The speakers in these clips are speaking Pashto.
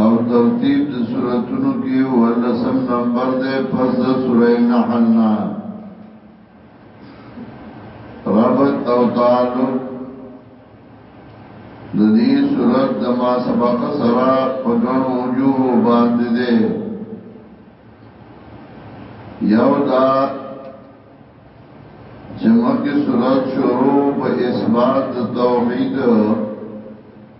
او ترتیب د سوراتونو کې ولسم نمبر ده پس د سوره نحل نه ربط او تعلق د دې سورات د ما سبق سره په ګڼو وجوه باندې ده یو دا چې مکه سورات شروع په اثبات توحید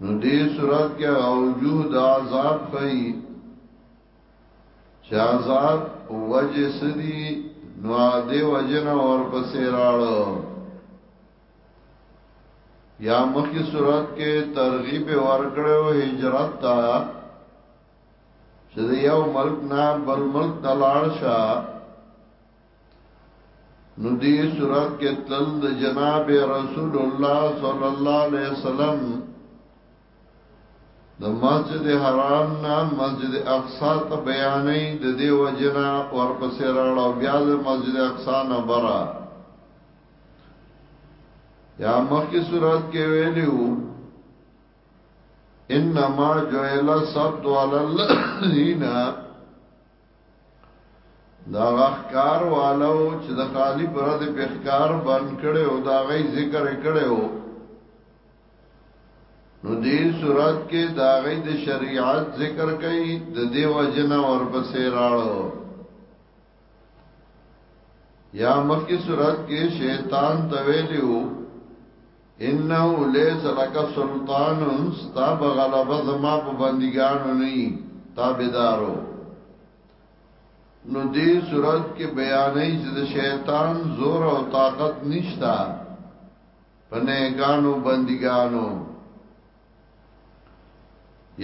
نو دې صورت کې اوجوه د عذاب خي چې عذاب وجه سدي نو دې وجه نه اور پسې راړو یا مخی صورت کې ترغیب ورکړو هجرت تا چې یو ملک نه بل ملک ته لاړ شه نو دی صورت کې تل د جناب رسول الله صلی الله علیه وسلم د مسجد حرام نه مسجد اقصا ته بیانې د دې وجنا ورپسې راړو بیا د مسجد اقصا نه برا یا مخکې صورت کې ویلو انما جعل السبت على الذين دا غخکار والو چې د خالی پر د پخکار بند کړي او دا غي ذکر کړي او نو دې صورت کې دا غي د شریعت ذکر کوي د دیو جنا ور پسې راړو یا مخکې صورت کې شیطان تویلو انه ليس لك سلطان ستا بغلبه زما په بندګانو نه تابعدارو نو دې صورت کې بیانې چې د شیطان زور او طاقت نشتا پنه کانو بندګانو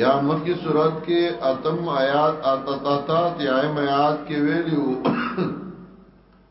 یا مخکې صورت کې اتم آیات اتتاتات یا ایم آیات کې ویلو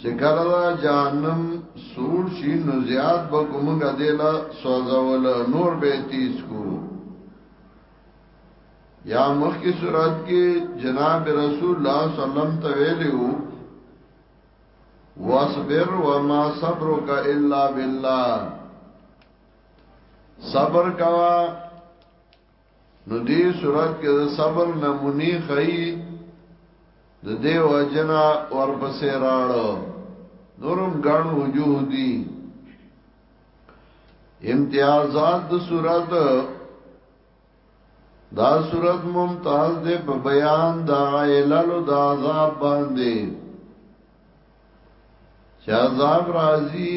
چې کله را جانم سور شي نو زیات به کومګه دیلا سوځول نور به تیز کو یا مخ کی صورت کې جناب رسول الله صلی الله علیه وسلم ته ویلو واصبر وما صبرك الا بالله صبر کوا نو دې صورت کې د صبر نمونی خی د دې وجنا ورپسې راړو نورم ګڼ وجوه دي امتیازات د صورت دا صورت ممتاز دے په بیان دا علل دا عذاب باندې چې عذاب راځي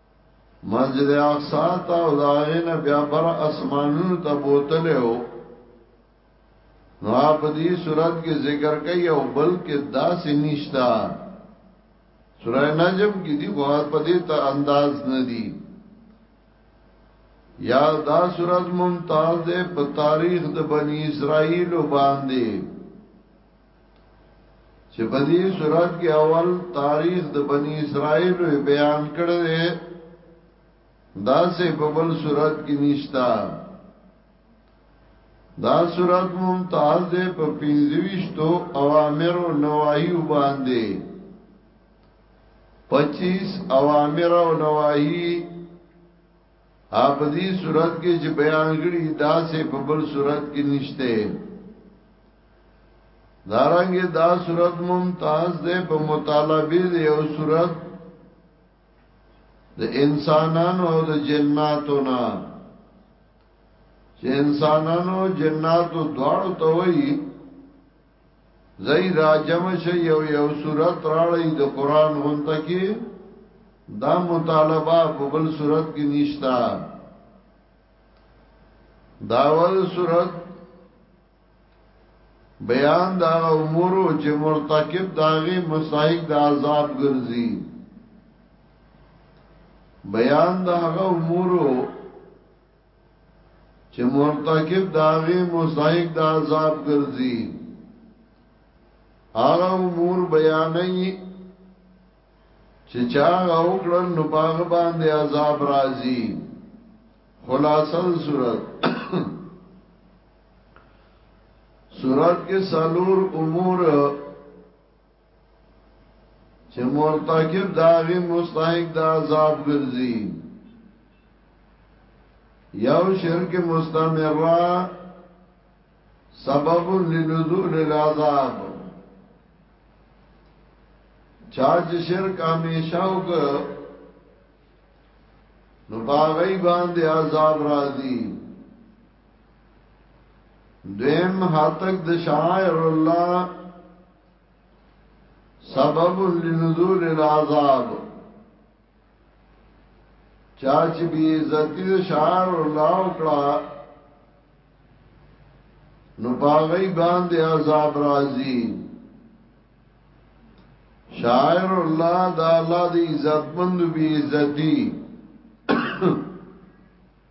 مسجد اقصا ته او داغین بیا بر اسمانونو ته بوتله او نو په دې صورت کې ذکر کوي او بلکې داسې نشتا سورہ نجم کې دی خو په دې ته انداز نه دی یا دا صورت ممتاز ده په تاریخ د بنی اسرائیل باندې چې په دې صورت کې اول تاریخ د بنی اسرائیل بیان کړی دی دا سه په بل صورت کې نشتا دا صورت ممتاز دی په پنځويشتو اوامر او نواهی باندې 25 اوامر او نواهی اپ دې صورت کې چې بیان کړی دا سه په بل صورت کې نشته دارنګ دا صورت ممتاز ده په مطالبه دی او صورت د انسانانو او د جناتو نه چې انسانانو جناتو دواړو ته وایي زئی راجم شي یو یو صورت راړی د قران غونته کې دا مطالبه په بل صورت کې نشتا داول صورت بیان دا امور چې مرتکب داغه مستحق د عذاب ګرځي بیان دا امور چې مرتکب داغه مستحق د عذاب ګرځي هغه امور بیانې چې چا وکړل نو باغ باندې عذاب راځي خلاصه صورت سورات کې سالور امور چې مرتکب داغي مستحق د عذاب ګرځي یو شرک مستمره سبب لنزول العذاب چاچ شرک همیشه وک نو باغی باندې عذاب راځي دیم هاتک د شاعر الله سبب لنزول العذاب چا چې بی عزتی د شاعر الله وکړه نو باغی باندې عذاب راځي شاعر الله دا الله دی عزتمند بی عزتی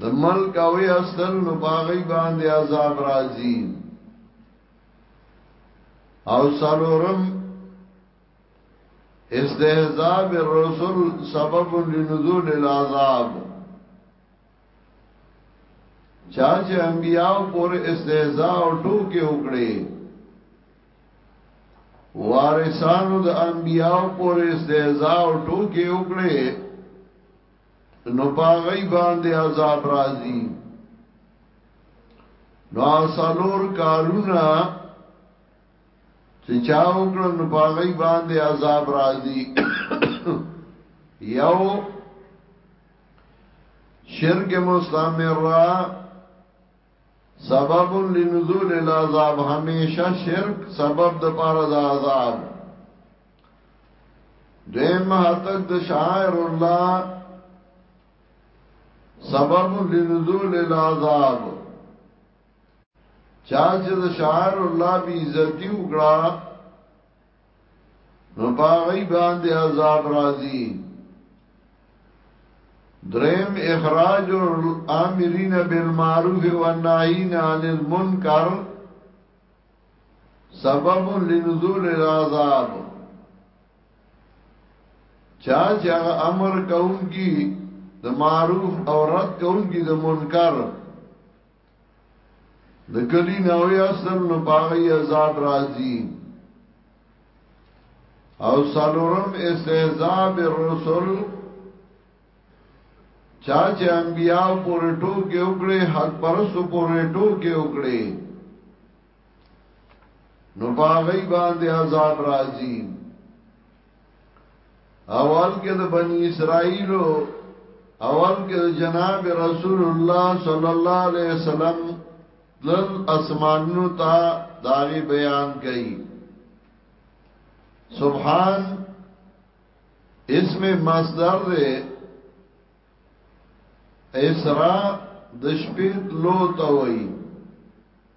د ملک او استل نو باغی باندې عذاب راځي او سالورم استهزاء بالرسل سبب لنزول العذاب چا چې انبیاء پر استهزاء او ټوکې وکړي وارثانو د انبیاء پر استهزاء او ټوکې وکړي نو پاغی باندې عذاب راځي نو سالور کارونه چې چا وکړل نو پاغی باندې عذاب راځي یو شرک مستمر را سبب لنزول العذاب همیشه شرک سبب د پاره د عذاب دیم حتک د شاعر الله سبب لنزول العذاب چا چې د شاعر الله بی عزتی وکړه نو پاغی باندې عذاب راځي دریم اخراج الامرین بالمعروف والناهین عن المنکر سبب لنزول العذاب چا چې هغه امر کوونکی د معروف او رد کوونکی د منکر د کلی نوې اصل نو پاغي عذاب راځي او سالورم استهزاء بالرسل چا چې انبیاء پورې ټوکې وکړي حق پرسو پورې ټوکې وکړي نو باغی باندې عذاب راځي اول کې د بنی اسرائیل اول کې د جناب رسول الله صلی الله علیه وسلم دل اسمانونو ته داغي بیان کړي سبحان اسم مصدر دے اسرا د شپې لو ته وای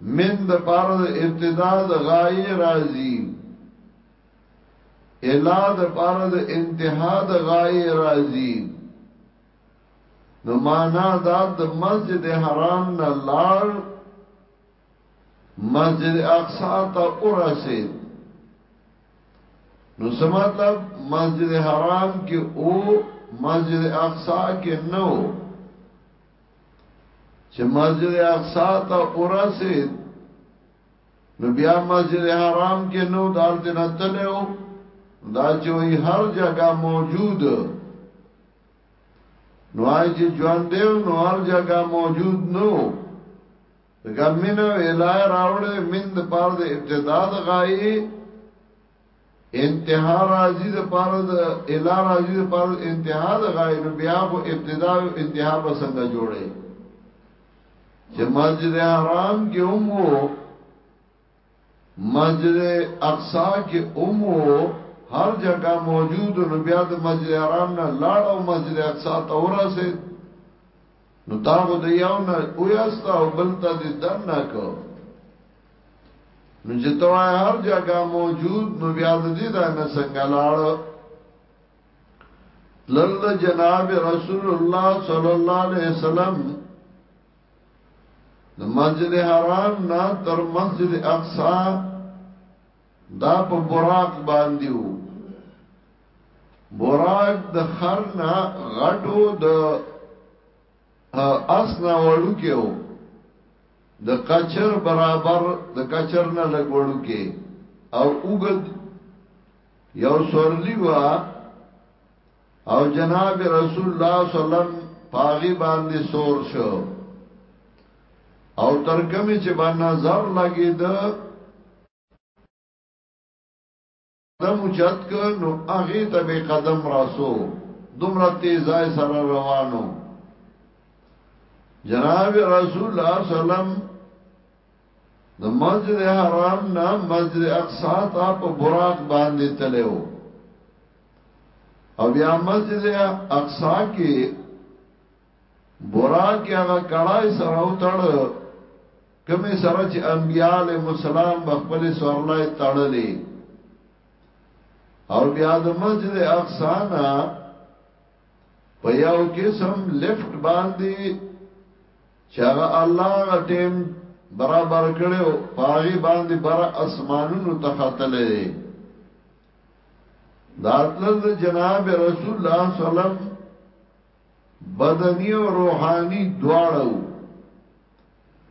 من د پار د ابتدا د غایې راځي الا د پار د انتها د غایې راځي نو معنا دا د مسجد حرام نه لار مسجد اقصا ته ورسید نو سمطلب مسجد حرام کې او مسجد اقصا کې نو چې مسجد اقصا ته ورسید نو بیا مسجد حرام کې نو دالت نه تلو دا چې وی هر جگہ موجود نو آی چې ژوند دی نو هر جگہ موجود نو ګمینه ویلای راوړې مند پاره د ابتداد غایي انتها راضی د پاره د اله راضی د پاره انتها د غایب بیا خو ابتدا او انتها به څنګه جوړه چې مسجد حرام کې هم وو مسجد اقصا کې هم وو هر جگہ موجود نو بیا د مسجد حرام نه لاړ او مسجد اقصا ته ورسه نو تا خو د یو نه اویاستا او بل ته د دن نه کو نو چې ته هر جګه موجود نو بیا د دې دا نه څنګه لاړ لل جناب رسول الله صلی الله علیه وسلم د مسجد حرام نه تر مسجد اقصا دا په براق باندې وو مراد د خرنا غټو د اسنا وړو کې وو د کچر برابر د کچر نه لګ وړو کې او وګد یو سورلی وا او جناب رسول الله صلی الله علیه وسلم پاغي باندې سور شو او ترکمی چې باندې نظر لګید قدم اوچت که نو هغې ته به قدم راسو دومره تیزای سره روانو جناب رسول الله سلام د مسجد حرام نه مسجد اقصا ته په براق باندې تلو او بیا مسجد اقصا کې بورا کې هغه کړای سره او تړ کمه سره چې انبياله مسالم بخپل سورلای تړلې او بیا د مسجد اقصا نه په یو قسم لیفت باندې چې هغه الله غټیم برابر کړو پاغي باندې بر اسمانونو ته خاتلې داتل جناب رسول الله صلی الله علیه وسلم بدنی او روحانی دواړه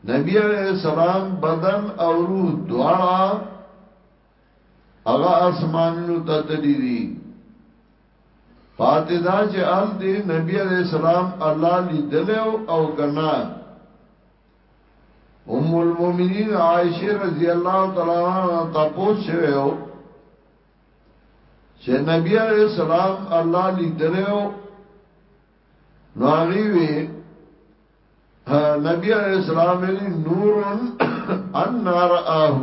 نبی علیہ السلام بدن او روح دواړه هغه اسمانونو ته تللی دي پاتې دا چې ال دې نبی علیہ السلام الله لیدل او کنا ام المؤمنین عائشه رضی الله تعالی عنها تاسو شوه چې نبی عليه السلام الله لیدلو نو هغه وی نبی عليه السلام ویلي نور ان رآه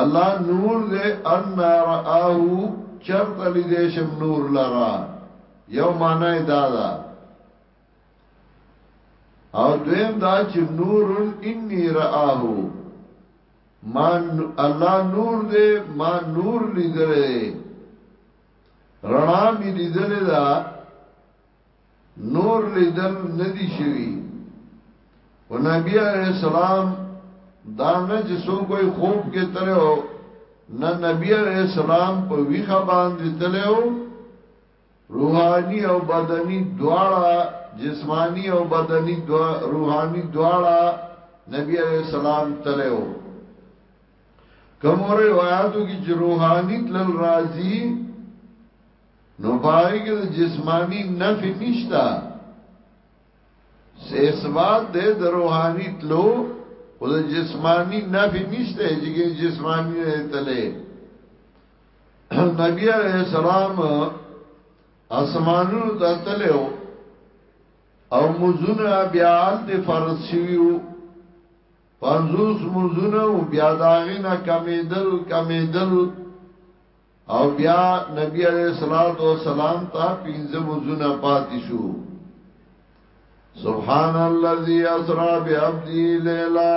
الله نور دې ان رآه چرته لیدې شم نور لرا یو معنی دا ده او دویم دا چې نور انی رآه ما الله نور دې ما نور لیدلې رڼا می لیدلې دا نور لیدل ندی شوی او نبی علیہ السلام دا نه چې سو کوئی خوب کې تلو نه نبی علیہ السلام په ویخه باندې تلو روحاني او بدني دواړه جسماني او بدني دوا روحاني دواړه نبی عليه السلام تلو کوم روایتو کې چې روحاني تل راضي نو پای کې د جسماني نفي نشتا سه اثبات ده د روحاني تلو او د جسماني نفي نشته چې جسماني نه تله نبی علیہ السلام اسمانونو ته تلو او مزونه بیا د فرض شویو پنځوس مزونه بیا داغه نه کمیدل کمیدل او بیا نبی علیہ الصلوۃ والسلام ته پنځه مزونه پاتې شو سبحان الذي اسرا بعبده ليلا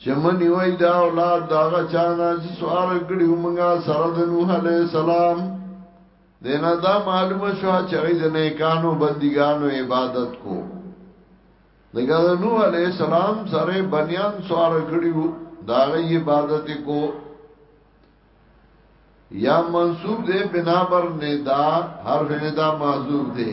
چې مه نیوئ دا اولاد د هغه چا نه چې سوال کړي وو موږ سره د نوح علیه السلام دینا دا معلومه شو چې هغه د نیکانو بندګانو عبادت کو دغه د نوح علیه السلام سره بنیان سوال کړي وو دا غي عبادت کو یا منصوب دے بنا بر ندا حرف ندا محذوب دے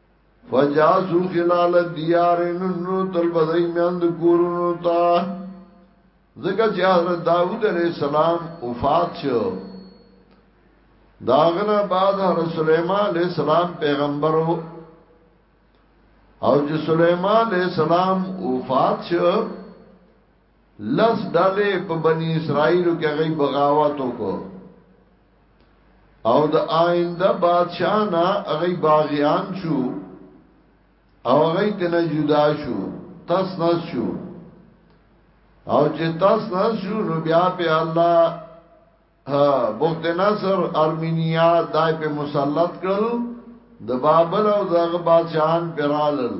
فجاسو خلال دیار نو تل بدای میاند کورونو تا زګه چې حضرت داوود علیہ السلام وفات شو داغنا بعد حضرت سلیمان علیہ السلام پیغمبر او چې سلیمان علیہ السلام وفات شو لس ډلې په بنی اسرائیل کې غي بغاوت وکړو او د آینده بادشاہ نه غي باغیان شو او غي تنه جدا شو تاس نه شو او چې تاس نه شو نو بیا په الله بخت نصر ارمینیا دای په مسلط کړل د بابل او دغه بادشاہان پرالل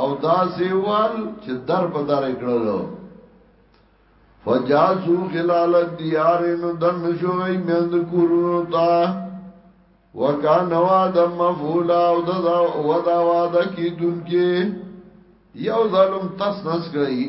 او دا سیوال چې در په در کړل فجاسو خلال الديار نو دن شوی مند کورونو تا وکان وعد مفعولا او دا ودا وعده کی دن کې یو ظلم تس نس گئی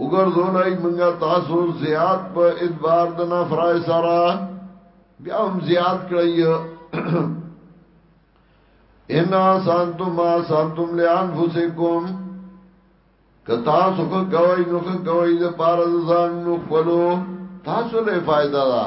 وګرځولای منګه تاسو زیات په ادبار د نفرای سرا بیا هم زیات کړی ان سانتم ما سانتم لانفسکم کتا سو کو کوي نو کو کوي د پار ځان نو خپلو تاسو له فائدہ ده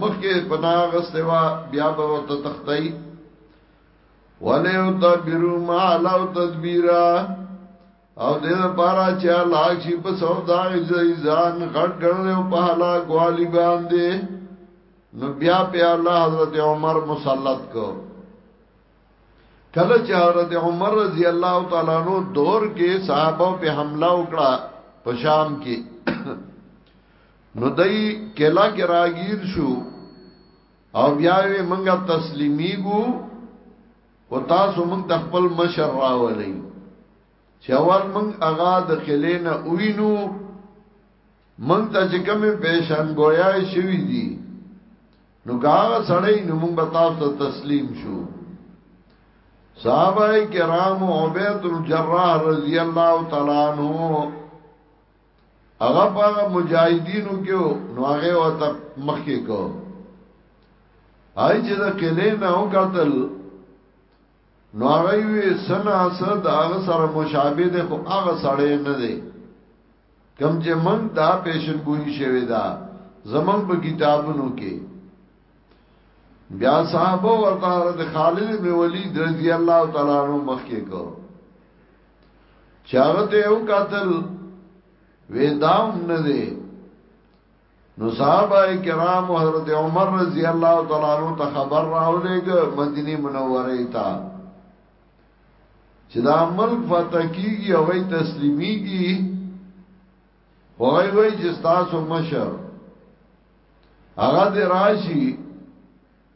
مخکې پنا غستوا بیا به ورته تختای ولو تبرو ما لو تدبیرا او دې لپاره چې الله شي په سودا ځان غټ ګڼل او په هلا غوالي باندې نو بیا په الله حضرت عمر مسلط کو کله چې حضرت عمر رضی الله تعالی نو دور کې صحابه په حمله وکړه په شام کې نو دای کلا کې راګیر شو او بیا یې منګه تسلیمیګو او تاسو موږ د خپل مشر راولې چې اول موږ اغا د خلینه وینو موږ ته چې کومې پېښان ګویای شوې دي نو هغه سړی نو موږ به تاسو ته تسلیم شو صحابه کرام عبید الجراح رضی الله تعالی عنہ هغه په مجاهدینو کې نو هغه وته مخ کې کو هاي چې د کله نه او قتل نو هغه وی سنا صد هغه سره مشابه ده خو هغه سره نه ده کم چې من دا پیشن ګوئی شوی دا زمنګ په کتابونو کې بیا صحابه ورته د خالد بن ولید رضی الله تعالی عنہ مخ کې کو چاغه ته یو قتل وې دام نه دی نو صحابه کرام حضرت عمر رضی الله تعالی عنہ ته خبر راولېګ مدینه منوره ته چې دا ملک فتح کیږي او ای تسلیمیږي وای وای چې تاسو مشر هغه دې راشي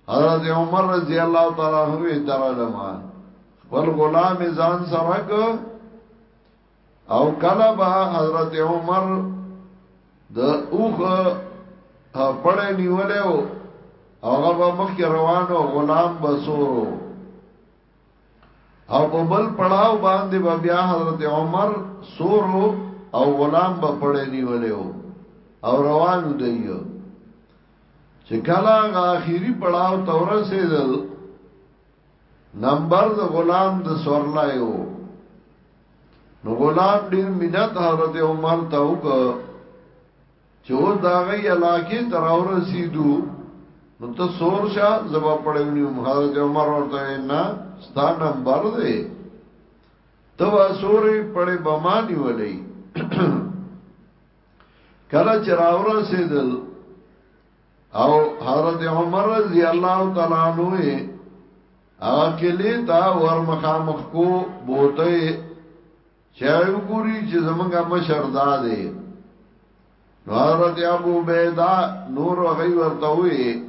حضرت عمر رضی الله تعالی عنہ درلم خپل غلام ځان سره ک او کله به حضرت عمر د اوخ پړې نیولې او هغه به مخ روانو غلام بسورو او په بل پړاو باندې به بیا حضرت عمر سورو او غلام به پړې نیولې او روانو دیو چې کله غاخيري پړاو تورسه دل نمبر د غلام د سورلایو نو غلام ډیر مینت حضرت عمر ته وک چې اوس دا غي علاقې تر اورسیدو نو ته سور شاه زبا پړونی حضرت عمر ورته نه ستا نمبر دی تو سورې پړې بمانی ولې کله چې راورسېدل او حضرت عمر رضی الله تعالی عنہ هغه کلی تا ورمخا مخ کو بوته چای وګوري چې زمونږه مشر دا دی نو حضرت ابو بیدا نور غي ورته وي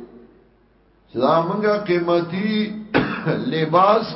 چې دا مونږه قیمتي لباس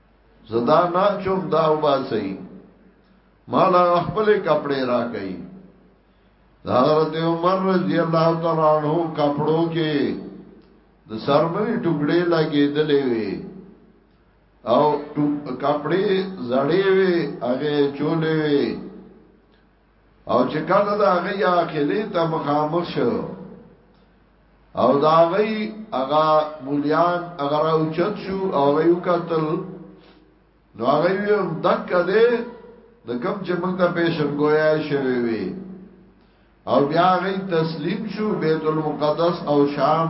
زدا نا چوم دا وبا سي مالا خپل کپڑے را گئی حضرت عمر رضی اللہ تعالی عنہ کپڑوں کے د سرمنی ټوکړې لګې دلې وي او کپڑے زړې وي هغه چولې وي او چې کله دا غي اخلي ته مخامخ شو او دا غي هغه مولیان هغه راوچت شو او غي وکتل نو هغه یو دک ده د کم چې موږ ته پېشن گویا شوی وي او بیا غي تسلیم شو بیت المقدس او شام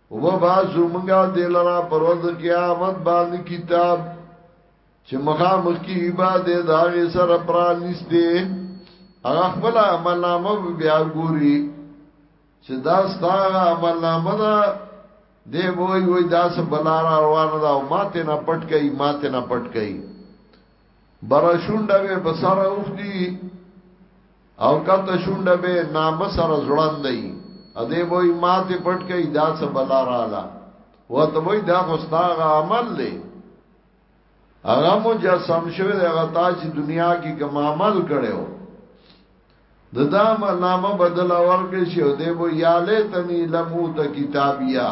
و با زمونږه دلرا پروز قیامت باندې کتاب چې مخا مخکی عبادت داغه سر پرانیسته هغه خپل عمل نامه بیا ګوري چې دا ستاره عمل نامه ده دی وای وای دا سه بلار روان دا ماته نه پټ کای ماته نه پټ کای برا شونډه به په سر اوخدي او کته شونډه به نام سر زړان دی ا دې وای ماته پټ کئ دا څه بلا رااله وته وای دا غستاغ عمل دی هغه مجسم شوی دی هغه تاج دنیا کې کوم عمل کړو د دا نامه بدل ورکړي شو دی بو یا لیتنی لمو ته کتابیا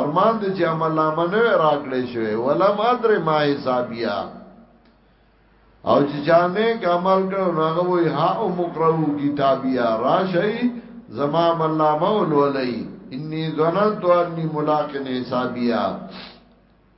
ارمان دې چې عمل نامه نه راکړي شوی ولم ادر ما حسابیا او چې چانه عمل کړو هغه وای ها او مقرو کتابیا راشي زما عمل نامه ولولای انی ظننت انی ملاقن حسابیا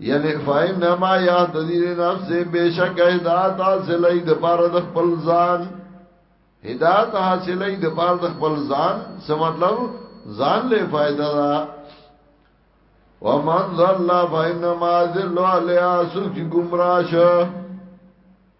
یعنی فینما یا تذیر نفس بشک هدایت حاصلې د پار د خپل ځان هدایت حاصلې د پار د خپل ځان څه مطلب ځان له فائدہ دا ومن ذل فینما ذل علی اسوک گمراش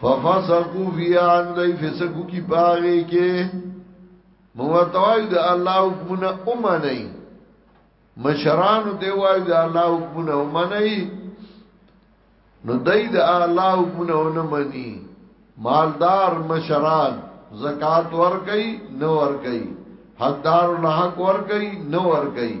ففسقو فی عن دی فسقو کی باغی کې موتوای د الله حکمونه اومنه مشران دی وای د الله حکمونه اومنه نو دای د الله حکمونه اونمنی مالدار مشران زکات ور کوي نو ور کوي حقدار الحق ور کوي نو ور کوي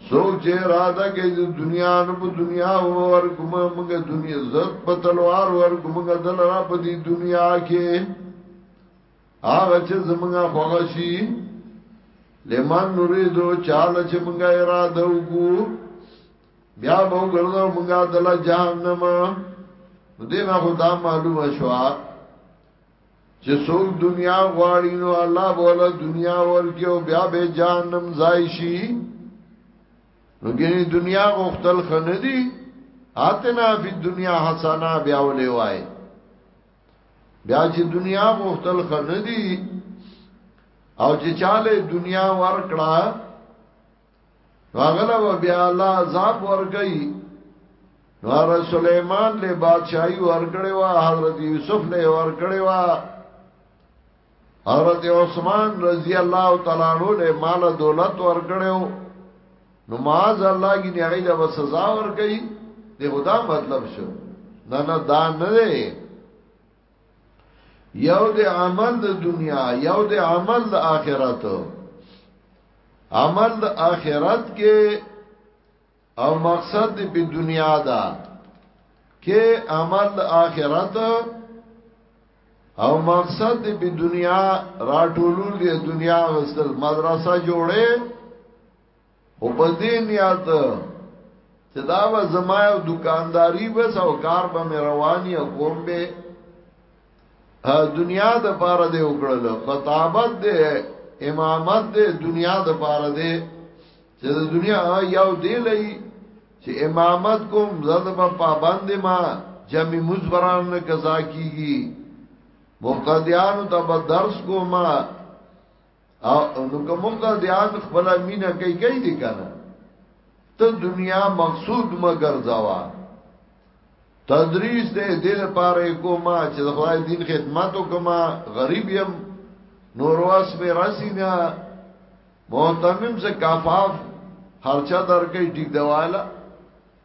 سوک چه اراده کئی دی دنیا نو پا دنیا ورکو منگا دنیا زد پا تلوار ورکو منگا دل را پا دی دنیا کے آغا چه زمنگا خوغشی لمن نریدو چال چه منگا اراده وکو بیا باو گردو منگا دل جہنم دینا خدا معلوم شوا چې څوک دنیا غواړي نو الله بوله دنیا ورکي او بیا به جهنم ځای شي نو ګینه دنیا غوښتل خنه دي اتنا فی دنیا حسنا بیا ولې وای بیا چې دنیا غوښتل خنه دي او چې چاله دنیا ورکړه راغله و بیا الله عذاب ورګي نور سليمان له بادشاہي ورګړې وا حضرت يوسف له ورګړې وا حضرت عثمان رضی الله تعالی عنہ له مال دولت ورګړو نو معاذ الله کی نه غیله و سزا ورګي دی خدا مطلب شو نه نه دا نه دی یو د عمل د دنیا یو د عمل د آخرت عمل د آخرت کې او مقصد د په دنیا دا کې عمل د آخرت او مقصد د په دنیا راټولول د دنیا غسل مدرسه جوړه او په دې نیت چې دا به زما یو دکانداری بس او کار به مې رواني او کوم به دنیا د پاره دی وکړل خطابت دی امامت دی دنیا د پاره دی چې د دنیا یو دی لې چې امامت کوم زړه په پابند ما جمع مزبران نه قضا کیږي مقتدیانو ته به درس کوما او نو کوم دا دیان خپل مینا کوي کوي دي کنه ته دنیا مقصود مگر ځوا تدریس دې دې لپاره کومه چې خدای دین خدمت وکما غریب يم نور واس به راسي نه محتمم سے کافاف خرچه درکې ټیک دواله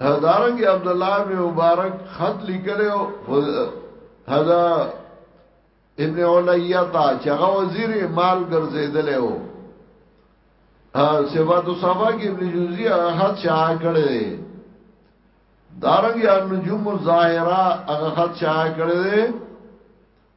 دارنګ عبد الله بن مبارک خط لیکلو هدا ابن اولیتا چې هغه وزیر مال ګرځیدل او سیوا تو صفا کې ابن جوزی هغه خط شاه کړی دارنګ یا نجوم الظاهرا هغه خط شاه کړی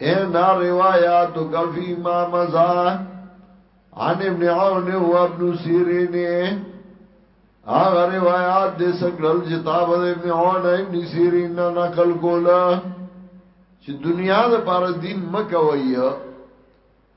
ان روایات کفی ما مزا عن ابن عون و ابن سیرین اغه روایات د سکل جتاب ابن عون ابن سیرین نقل کولا چې دنیا د پاره دین مکوي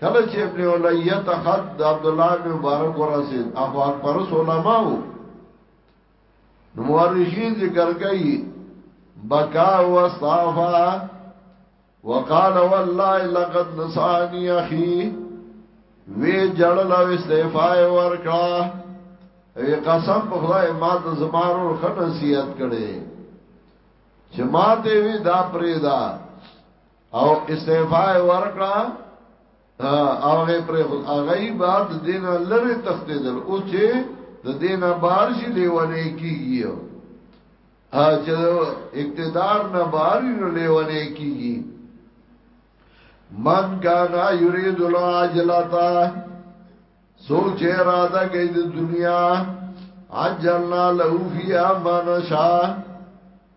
کله چې ابن الیه ته خط د عبد الله بن مبارک ورسید هغه اکبر علماو نو مورشین ذکر کوي بکا واستغفا وقال والله لقد نصاني اخي وی جړل او استعفاء ورکړه وی قسم په خدای ما ته زمارو خنصیحت کړي چې ما ته وی دا پرې دا او استعفاء ورکړه او هغه پر هغه بعد دین لره تختیدل او چې د دینه بار شي لیونه کیږي ا چې اقتدار نه بار نه لیونه کیږي من کانا یرید العاجلتا سوچ اراده کوي د دنیا عجلنا له فی امانشا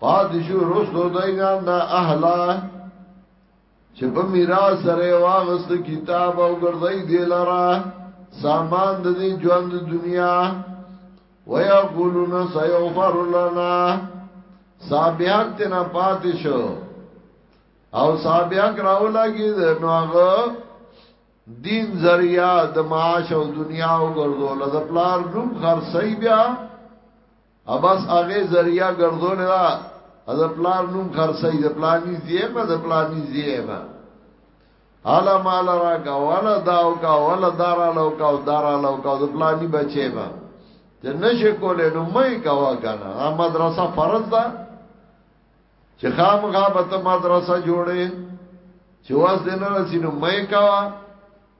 پادشو رسو داینا نا اهلا چې په میرا سره واغست کتاب او ګرځي دی لرا سامان د دې ژوند دنیا ويقولون سيغفر لنا صابيان تنا پاتشو او صابيان راو لګي نو هغه دین ذریعہ د معاش او دنیا او ګرځول د پلار نوم خرڅي بیا اباس هغه ذریعہ ګرځول دا از پلار نوم خرڅي د پلاني زیمه د پلاني زیمه الا مال را کا ولا داو کا ولا دارا لو کا دارا لو کا د پلاني بچي ما ته نشه کولې نو مې کاوا کنه ا مدرسه فرض ده چې خام غابت مدرسه جوړه چې واس دینه رسینو مې کاوا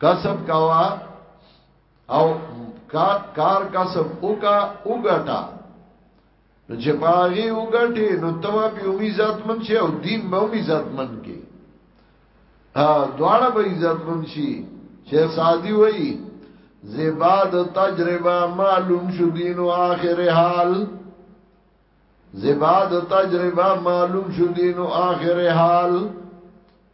کسب کوا او کار کسب اوکا اوګټا نو چې باغی اوګټي نو توا په اومي ذات من شي او دین به اومي ذات من کې ها دواړه به عزت من شي چې سادي وایي زباد تجربه معلوم شو دین او اخر حال زباد تجربه معلوم شو دین او اخر حال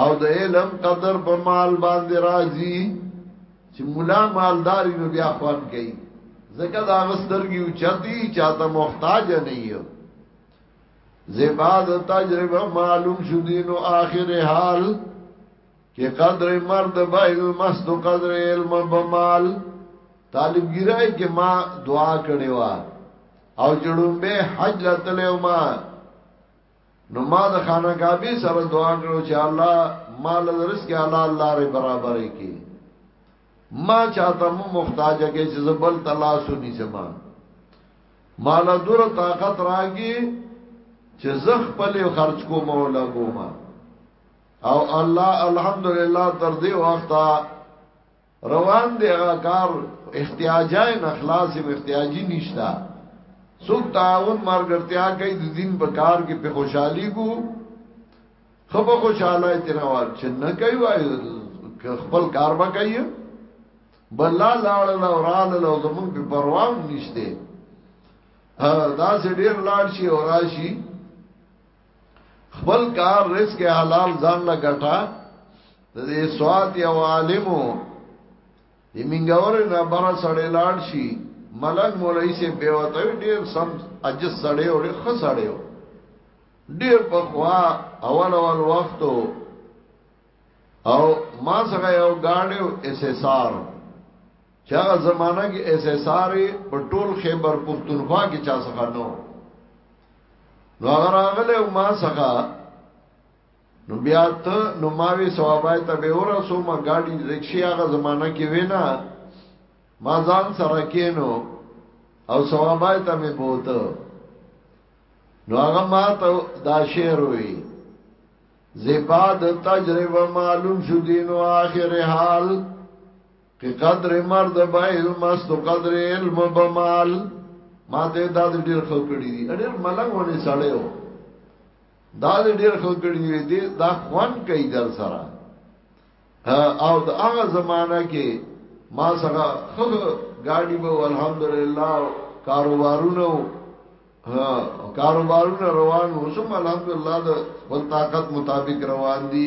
او د علم قدر په مال باندې راځي چې مولا مالداري نو بیا خوان کوي زکه دا غسترګي او چتی چاته محتاج نه یو زباد تجربه معلوم شو دینو آخر حال کې قدر مرد بایل مست قدر علم بمال طالب ګرای کې ما دعا کړې وا او جوړوم به حج لتلې ما نو ما د خانه کعبه سره دعا کړو چې الله مال درس کې الله الله ری برابرې کې ما چاته مو محتاج کې چې زبل تلاسو ني سما مال دور طاقت راګي چې زخ پل خرج کو مولا ګوما او الله الحمدلله تر دې وخته روان دی هغه کار احتیاجای نه خلاص هم احتیاجی نشتا څوک تعاون مرګرتیا کوي د دین په کار کې په خوشحالي کو خپه خوشاله تنوار چې نه کوي وای خپل کار به کوي بل لا لاړ لا ورال لا زمون په پرواو نشته دا سه ډیر لاړ شي او راشي خپل کار رزق حلال ځان لا ګټا د دې سواد یو عالمو د منګور نه بار سړې لاړ شي ملنګ مولای سي به وته ډیر سم اج سړې او ډیر خسړې ډیر په خوا اول اول وختو او ما سره یو گاډیو اس اس آر چا زمانہ کې ایس ایس آر په ټول خیبر پختونخوا کې چا څخه نو نو هغه راغله ما څخه نو بیا ته نو ماوي ثوابای ته به ور سو ما ګاډي رکشي هغه زمانہ کې وینا ما ځان سره کینو او ثوابای ته مې بوته نو هغه ما ته دا شعر وی زباد تجربه معلوم شو دینو آخر حال که قدر مرد با علم است و قدر علم با مال ما ته دا دې ډېر خو کړی دي ډېر ملنګ ونی سړی و دا دې ډېر خو کړی دي دا خوان کوي در سره او د هغه زمانہ کې ما سره خو ګاډي به الحمدلله کاروبارونه کاروبارونه روان وو سم الحمدلله د خپل طاقت مطابق روان دي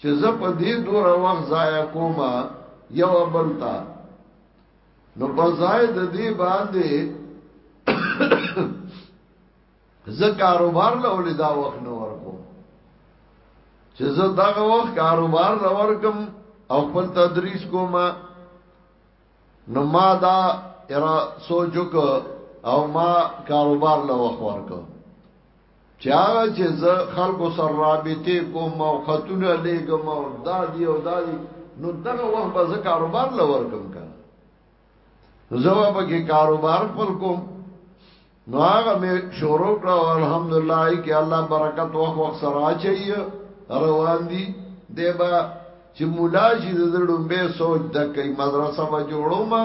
چې زه په دې دور وخت ضایع کوم یو بلتا نو په ځای د دې باندې زه کاروبار له ولې دا وخت نه ورکو چې زه دا وخت کاروبار له ورکم او خپل تدریس کوم نو ما دا ارا سوچو او ما کاروبار له وخت ورکو چې هغه چې زه خلکو سره رابطې کوم او خطونه لېږم او دا دی او دا دی نو دغه وخت به زه کاروبار لور کوم که زه به کې کاروبار خپل کوم نو هغه مې شروع کړ او الحمدلله کې الله برکت وخت وخت سره اچي روان دي دی به چې مولا شي د ډومبه سوچ د کوي مدرسه به جوړو ما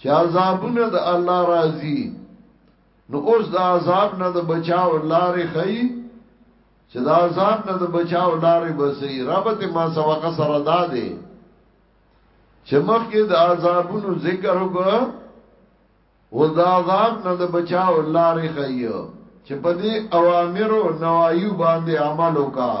چې عذابونه د الله راضي نو اوس د عذاب نه د بچاو لارې خي چې د عذاب نه د بچاو لارې بسې ربط ما سبق سره دا دی چې مخکې د عذابونو ذکر وکړه و د عذاب نه د بچاو لارې خي چې په دې اوامر او نوايو باندې عمل وکړه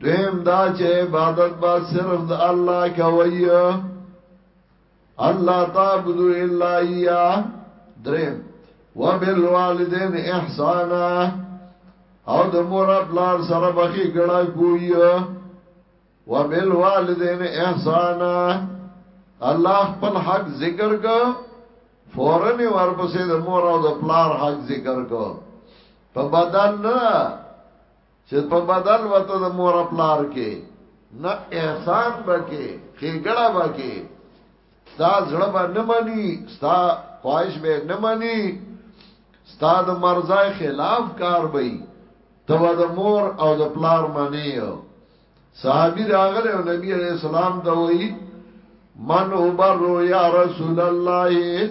دویم دا چې عبادت با صرف د الله کوي الله تعبدو الا ایا دریم وبالوالدین احسانا او د مور خپل سره بخي ګړه کوي وبالوالدین احسانا الله خپل حق ذکر کو فورن ورپسې د مور او د پلار حق ذکر کو په بدل نه چې په بدل وته د مور پلار کې نه احسان بکې خېګړه بکې ستا زړه به نه مني ستا خواهش به نه مني ستا د مرزای خلاف کار به ته د مور او د پلار منی صحابي راغله او نبی عليه السلام ته وایي من هو بر یا رسول الله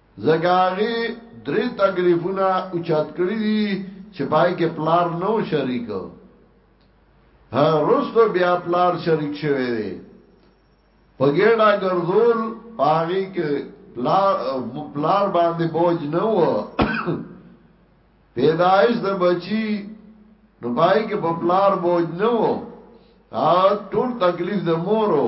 زګاغي درې تکلیفونه اوچات کړی دي چې پای کې پلار نو شریک ها رستو بیا پلار شریک شوی دی پګېړه ګرځول پاغي کې پلار پلار باندې بوج نه و پیدائش د بچی نو پای کې په پلار بوج نه و ا ټول تکلیف د مورو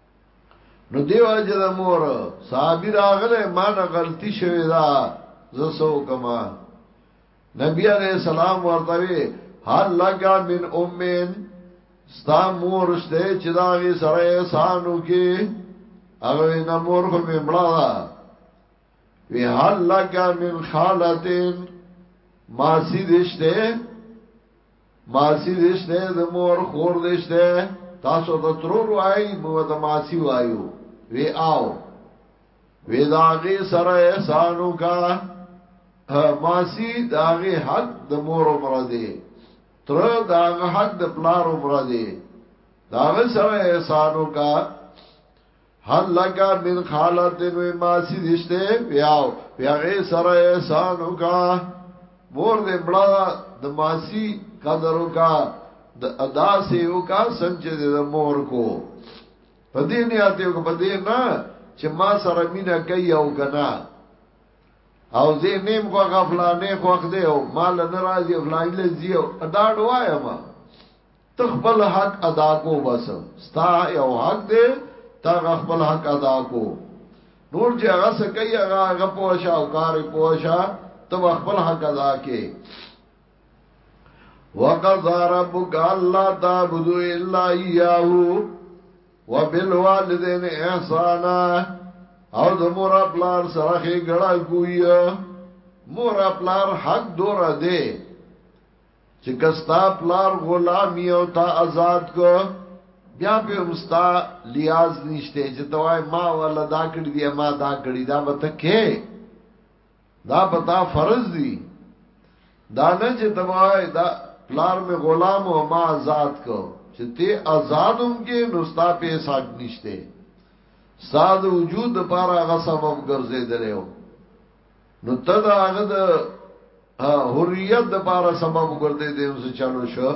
نو دیو جن مور صحابی راغله ما نه غلطی شوی دا زسو کما نبی علیہ السلام ورته وی هل لگا من امین ستا مور شته چې دا غي سره احسانو کې هغه نه مور خو مړه دا وی هل لگا من خالتین ما سیدشته ماسی دشته د مور خور دشته تاسو د ترور وای مو د ماسی وایو وی آو وی داغی سره احسانو کا ماسی داغی حق د مور عمر دی تر داغ حق د پلار عمر دی داغه سره احسانو کا هل لگا من خالت نو ما سی نشته بیاو بیا غي سره احسان وکا مور دې بڑا د ماسی قدر وکا د ادا سی وکا سنجه د مور کو پدې نه آتے کو پدې نه چې ما سره مینا کوي او کنا او زه نیم خو غفلانه خوخ دی او مال ناراضي فلان لزیو دا ډوایم تخبل حق ادا کو بس ستا یو حق دے تا خپل حق ادا کو نور چې هغه سکه یې هغه هغه پوښا او کار پوښا ته خپل حق ادا کې وقضى ربك الا تعبدوا الا اياه وبالوالدين احسانا او د مور خپلار سره کې ګړه کوي مور خپلار حق دور دی چې کستا پلار غلامی او تا آزاد کو بیا په مستا لیاز نشته چې توای ما ولا دا کړی دی ما دا کړی دا به تکه دا پتا فرض دی دا نه چې توای دا پلار می غلام او ما آزاد کو چې ته آزادوم کې نوستا په حساب نشته ساده وجود لپاره غصب وګرځیدلې نو ته دا هغه د حریت د پاره سبب ګرځې دې اوس چالو شو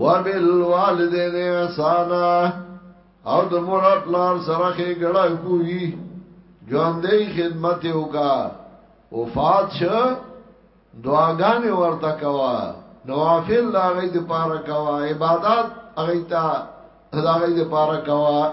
وبالوالدین احسانا او د مور پلار سره کې ګړه کوي ژوندې خدمت وکا وفات شه دعاګانې ورته کوا نوافل دا غي د پاره کوا عبادت هغه ته دا غي د پاره کوا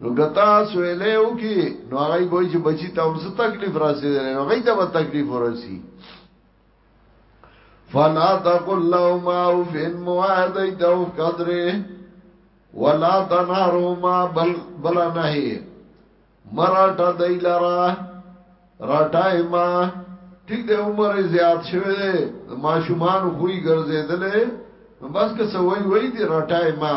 نو کتا سویلې او کی نو هغه به چې بچی ته ورسره تکلیف راځي نو هغه ته به تکلیف ورسي فلا تقل لهما اوف ان موعدي دو قدره ولا تنهرهما بل بلا نه مراټه دای لرا راټای ما ټیک د عمر زیات شوه دې ما شومان خوې ګرځېدلې بس که سوي وای دې راټای ما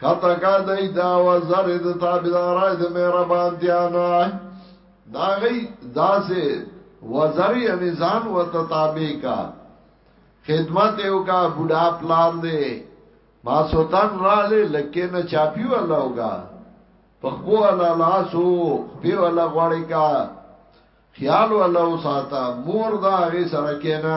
کتا کا دای دا و زر د تابعدارای د مهربان دیانا دا غي دا سه وزر یعنی ځان و ته تابع کا خدمت یو کا بوډا پلان دی ما سوتن را لې لکه نه چاپی ولا ہوگا پخپو ولا لاسو په ولا غړی کا خیال ولا وساته مور دا غي سره کینا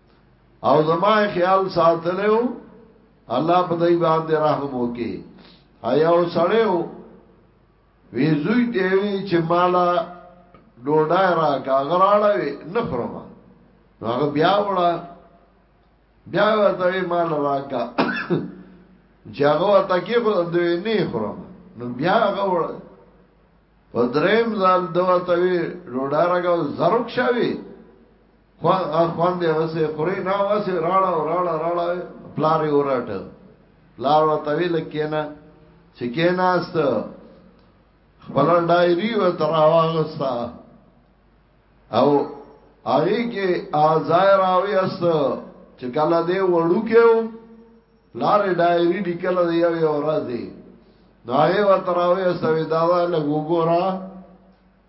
او زما خیال ساتلو الله په دای باندې رحم وکي هيا او سړیو وی زوی ته وی چې مالا ډوډای را کا غراړه وی نه خورم نو هغه بیا وړه بیا ورته وی مال را کا چې هغه ورته کې خو دوی نه خورم نو بیا هغه وړه په دریم ځل دوه توی ډوډای راګو زرک شوی خوان خوان دی وسه خوري نه وسه راړه راړه راړه پلار یې ورټ پلار ورته ویل کینا چې کیناست خپل ډایری و تراوغستا او هغه کې آزای راوي است چې کله دې وړو کېو لار ډایری لیکل دی یو یو راځي نو هغه و تراوي است وی دا له وګورا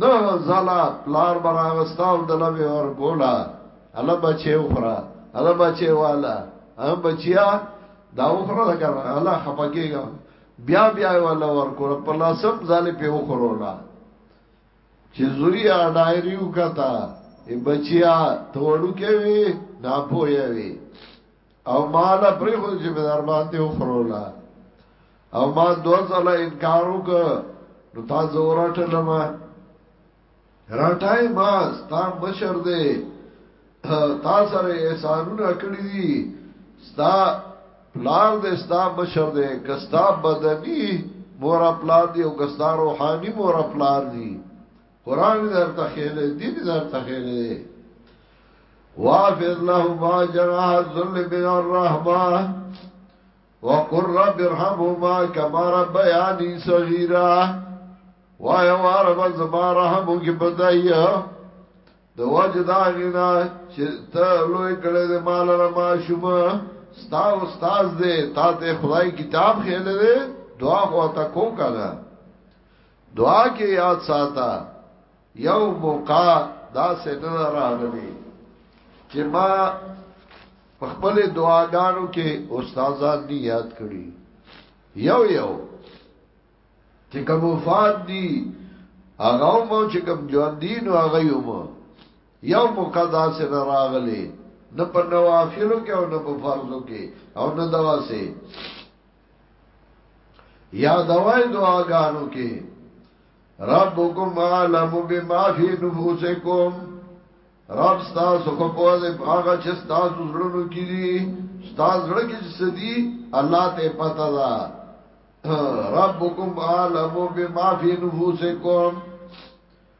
نه زلا پلار براغستا او دلوي اور کولا الله بچي اخرى الله بچي والا هم بچیا دا اخرى دا کنه الله خپګيګا بیا بیا والا ور کول په لاسم ځاله په اخرولا چې زوی اډایریو کتا ای بچیا ته وړو کوي نه پوي وي او مال پرې خو چې په دربان دی خرولا او ما دوه ځله انکار وکړ نو تا زور اټلم راټای ما ستا مشر دی تا سره احسانونه کړی دي ستا پلار دې ستا مشر دې کستا بدني مور پلار دی او کستا روحاني مور پلار دی قران در تخیل دین در تخیل وافر له ما جرح ذل من الرحمه وقر رب ارحمهما كما ربياني صغيرا وای وارب زما رحم کی بدایو د وجه دا غنا چې ته لوی کړې د مال را ما شوم ستا استاد دې تا ته خدای کتاب خېلې دعا خو تا کو کنه دعا کې یاد ساته یو موقع دا سنه راغلی چې ما په خپل دعاګانو کې استادان دی یاد کړی یو یو چې کوم وفات دی هغه مو چې کوم ژوند دی نو هغه یو مو یو موقع دا سنه راغلی نه په نوافلو کې او نه په فرضو کې او نه دوا سي یا دوای دعاګانو کې ربکم عالم بما فی نفوسکم رب تاسو خو په دې هغه چې تاسو زړونو کې دي تاسو زړه کې څه دي الله ته پتا ده ربکم عالم بما فی نفوسکم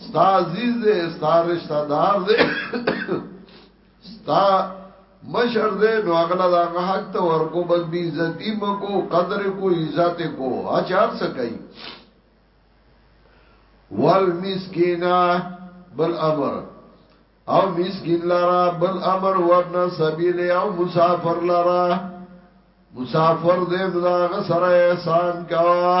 ستا عزیز دے ستا رشتہ دار دے ستا مشر دے نو اغلا دا حق ته ورکو بس بی عزتی مکو قدر کو عزت کو اچار سکای والمسکینا بل امر او مسکین لرا بل امر ورنا سبیل او مسافر لرا مسافر دے نو دا غسر احسان کوا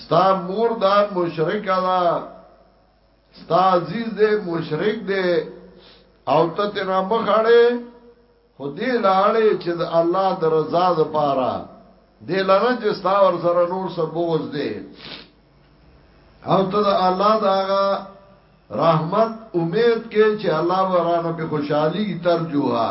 ستا مور دا مشرک دا ستا عزیز دے مشرک دے او ته تینا مخاړې خو دې لاړې چې د الله د رضا د پاره دې لنه چې ستا ور سره نور څه بوز دې او ته د الله داغه رحمت امید کې چې الله ورانه په خوشحالي ترجوها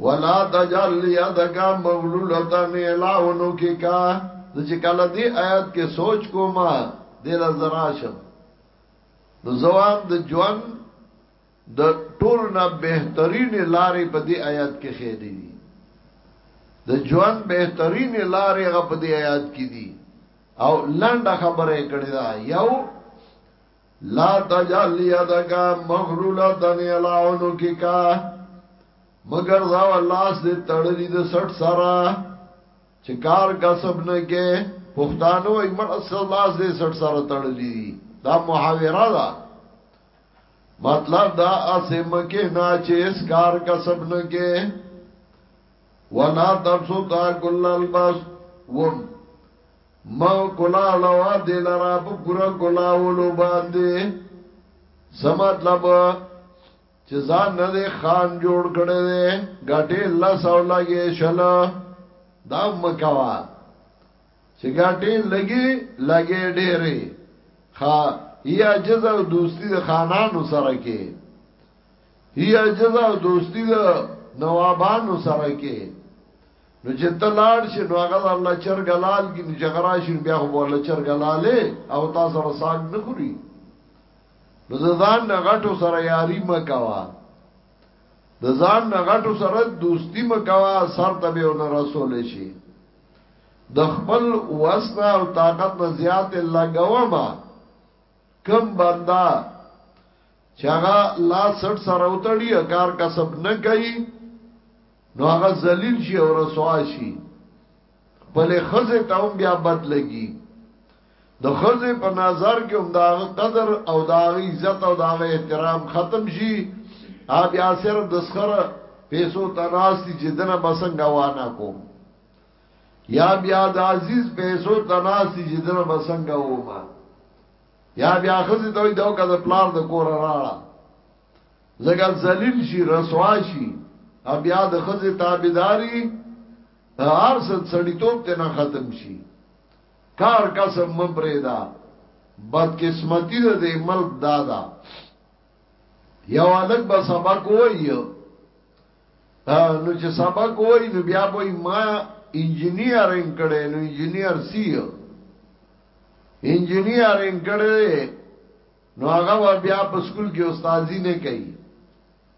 ولا تجعل يدك مغلولة الى عنقك نو چې کله دې آیات کې سوچ کوم دې لا زرا شم نو زوام د جوان د ټول نه بهترین لارې په دې آیات کې خې دي د جوان بهترین لارې غ په دې آیات کې دي او لنډه خبره کړې ده یو لا تجعل يدك مغلولة الى عنقك مگر ذا لاس دې تړلې د سټ سره چې کار کسب نه کې پښتانه وي مړ اصل لاس دې سټ سره تړلې دا محاوره ده مطلب دا اسم کې نه چې اس کار کسب نه کې ولا تبسط كل البس وم مه کولاړوه دې لره په پوره کولاولو باندې څه مطلب چې ځان نه دې خان جوړ کړي دې ګټې لس او لګې شل دا مکوا چې ګټې لګې لګې ډېرې ها یا جزا او دوستی د خانانو سره کې یا جزا او دوستی د نوابانو سره کې نو چې ته لاړ شې نو هغه الله چرګلال کې نو جګرا شې بیا خو الله چرګلاله او تا سره ساګ نه خوري نو ځان نه غټو سره یاري مکوا د ځان نه غټو سره دوستی مکوا سر ته به ونه رسول شي د خپل وسنا او طاقت نه زیات الله غوما کم بندا چاغه لا سټ سره وتړي کار کسب نه کوي نو هغه ذلیل شي او رسوا شي بلې خزه ته هم بیا بد لګي د خزه په نظر کې هم دا قدر او دا عزت او دا احترام ختم شي ا بیا صرف د سخره پیسو تناسي چې دنه بسنګ وانه کو یا بیا د عزیز پیسو تناسي چې دنه بسنګ وما یا بیا خزه ته دوی دا کده پلار د کور راړه ځکه ذلیل شي رسوا شي بیا د خزه تابعداري هر څه سړیتوب ته نه ختم شي کار قسم مبردا بد قسمتی د دې ملک دادا یو الګ به سبق وایي نو چې سبق وایي نو بیا به ما انجنیرینګ کړي نو انجنیر سی انجنیرینګ کړي نو هغه به بیا په سکول کې استادی نه کوي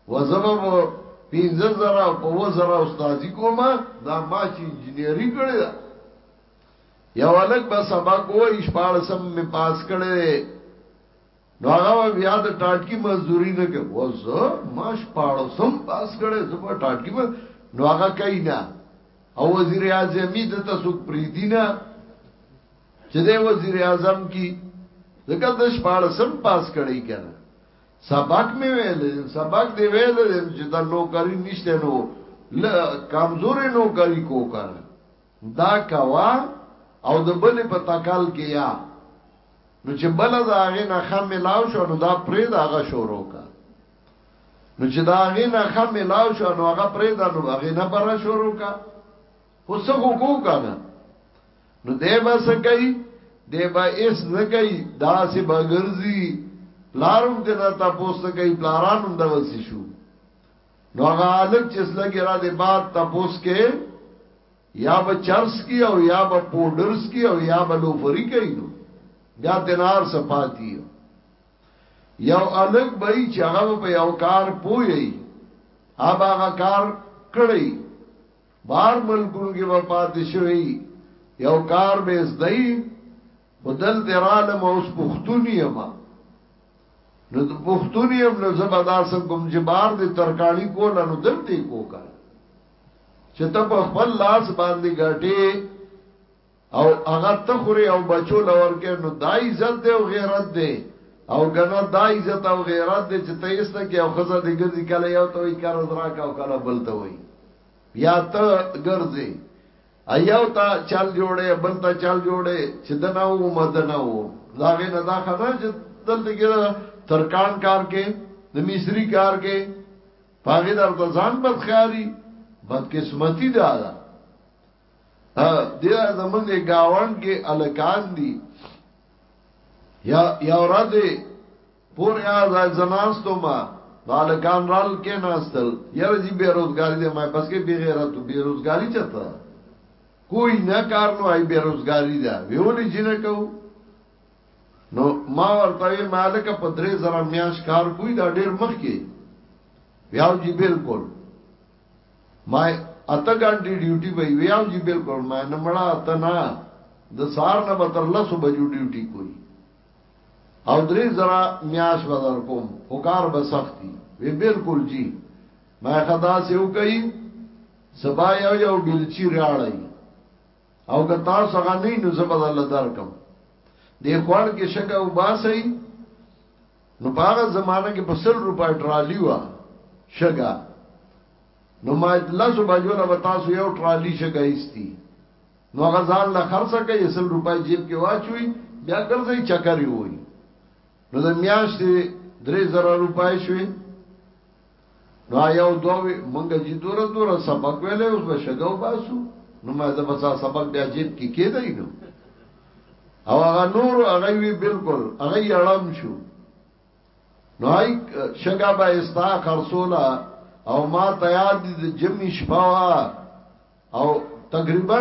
وزبه به پینځه زره او په و زره استادی کومه دا ما چې انجنیری کړی دا یو الګ به سبق وای شپارسم می پاس کړی نو هغه بیا د ټاټکی مزدوری نه کوي وز ما شپارسم پاس کړی زبر ټاټکی نو هغه کینا او وزیر اعظمی د تسوک پریدینا چې د وزیر اعظم کی ځکه د شپاړ سم پاس کړی کنه سبق می ویل سبق دی ویل چې د نوکری نشته نو کمزور نوکری کو کړه دا کوا او د بل په تکل کې یا نو چې بل دا هغه نه خم ملاو شو نو دا پرې دا هغه شروع کا نو چې دا هغه نه خم ملاو شو نو هغه پرې دا نو هغه نه پر شروع کا خو څه کو کنه نو دی به څه کوي دی به اس نه کوي دا سه بغرزي پلارم ته نه تاسو کوي پلارانم د وسی شو نو هغه الک چې لګي را دي بعد تاسو کې یا به چرس کی او یا به پودرز کی او یا به لوفری کوي نو بیا تنار سپاتی یو الګ به چې هغه په یو کار پوي هغه کار کړی بار ملکونو کې به پاتې شوی یو کار به زدای خدل درالم اوس پښتونی ما نو د پښتونی هم نو زبدا سم کوم چې بار دې ترکانی کول نو دلته کو کړ چې ته په خپل لاس باندې غټي او هغه ته خورې او بچو له ورکې نو دا عزت دی او غیرت دی او کنه دا عزت او غیرت دی چې ته ایسته کې او خزه دې ګرځي کله یو ته وي قرض راکا او کله بل ته وي یا ته ګرځي ایاو ته چل جوړې بل ته چل جوړې چې دنه وو مدنه وو دا غي نه دا خنه چې دلته کې ترکان کار کې د مصری کار کې پاګې درته ځان بد خیاري بد قسمتي ده دې زمونږ گاوند کې الکان دي یا یا ورځې پور یا زناستو ما الکان رال کې ناستل یا رځي بے روزګاری دې ما پس کې بے غیرت بے روزګاری چاته کوئی نه کار نو ای بے روزګاری دا ویولې جن کو نو ما ورته مالک په درې زره میاش کار کوی دا ډیر مخ کې یاو جی بالکل ما اته غنټې ډیوټي به ویاو جی بالکل ما نه مړه اته نه د سار نه به تر لسو بجو ډیوټي کوي او درې زرا میاش بدر کوم خو کار به سختی وی بالکل جی ما خدا سه وکي سبا یو یو بلچی راړی او که تاسو غنی نو زبد الله درکم دی خوړ کې شګه وباسي نو په هغه زمانه کې په سل روپۍ ټرالی و شګه نو ما لاسو باجو له تاسو یو ټرالی شګه ایستی نو هغه ځان له خرڅه کوي سل روپۍ جیب کې واچوي بیا ګرځي چکرې وای نو د میاشتې درې زره روپۍ شوي نو یو دوه وی مونږ جی دوره دوره سبق ویلې اوس به شګو باسو نو ما زه بس سبق بیا جیب کې کېدای نو او هغه نور هغه وی بالکل هغه یړم شو نو هاي شګه به استا خرصولا او ما تیار دي د جمی شپوا او تقریبا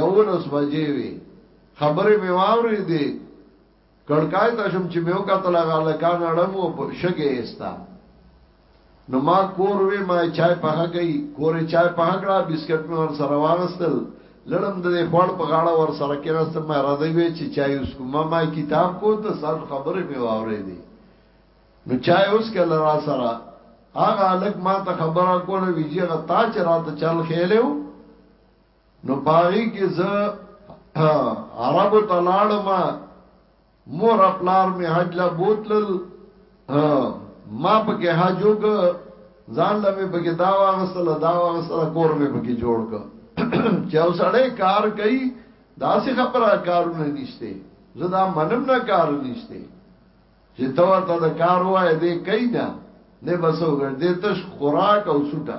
یو لس بجې وی خبره می واورې دي کړکای ته شم چې مې وکړل هغه لکان اړم او شګه ایستا نو ما کور وې ما چای په هغه کور چای په هغه بسکټ مې ور سره واغستل لړم د خوړ په غاړه ور سره کې راستم ما راځي وې چې چای اوس کوم ما کتاب کو ته سر خبره مې واورې دي نو چای اوس کله را سره هغه الک ما ته خبره کوله ویجه غتا چې راته چل خېلو نو پاغي کې زه عرب ته لاړم مور خپلار می حج لا بوتل ما پکې حج وک ځان لمه پکې دا واغسل دا واغسل کور می پکې جوړ ک چې اوسړې کار کوي دا څه خبره کارونه نشته زه دا منم نه کار نشته چې تو ورته د کار وای دې کینا نه بسو ګرځې تش خوراک او سټه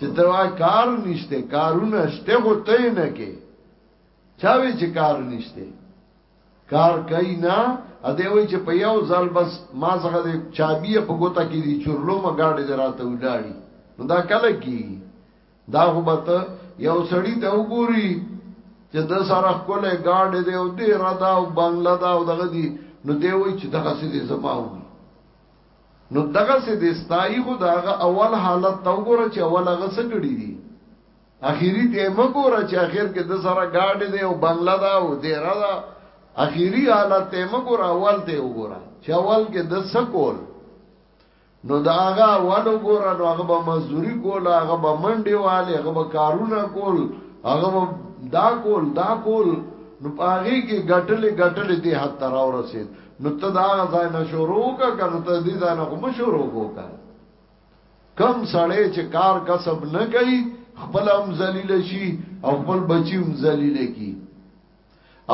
چې ته وای کار نشته کارونه شته خو ته نه کې چاوي چې کار نشته کار کوي نه ا دې وای چې په یو ځل بس ما څنګه دې چابي په ګوتا کې دي چورلو ما گاډي دراته ولاړی نو دا کله کی دا خو به ته یو سړی ته وګوري چې د سره کوله گاډي دې او دې را دا او بنگلا دا او دغه دي نو دې وای چې دغه سې زماو نو دغه سه د استای خو دغه اول حالت ته وګوره چې اول هغه څه کړی دي اخیری ته مګوره چې اخر کې د سره گاډي دی او بنگلا دا او دیرا دا اخیری حالت ته مګوره اول ته وګوره چې اول کې د څه کول نو دا هغه اول وګوره نو هغه به مزدوری کول هغه به منډي والے هغه به کارونه کول هغه به دا کول دا کول نو پاغي کې غټلې غټلې دې حد تر اورسید نو ته دا ځای نه شروع وکړه کنه ته دې ځای نه کوم شروع وکړه کم سړی چې کار کسب نه کوي خپل هم ذلیل شي او خپل بچی هم ذلیل کی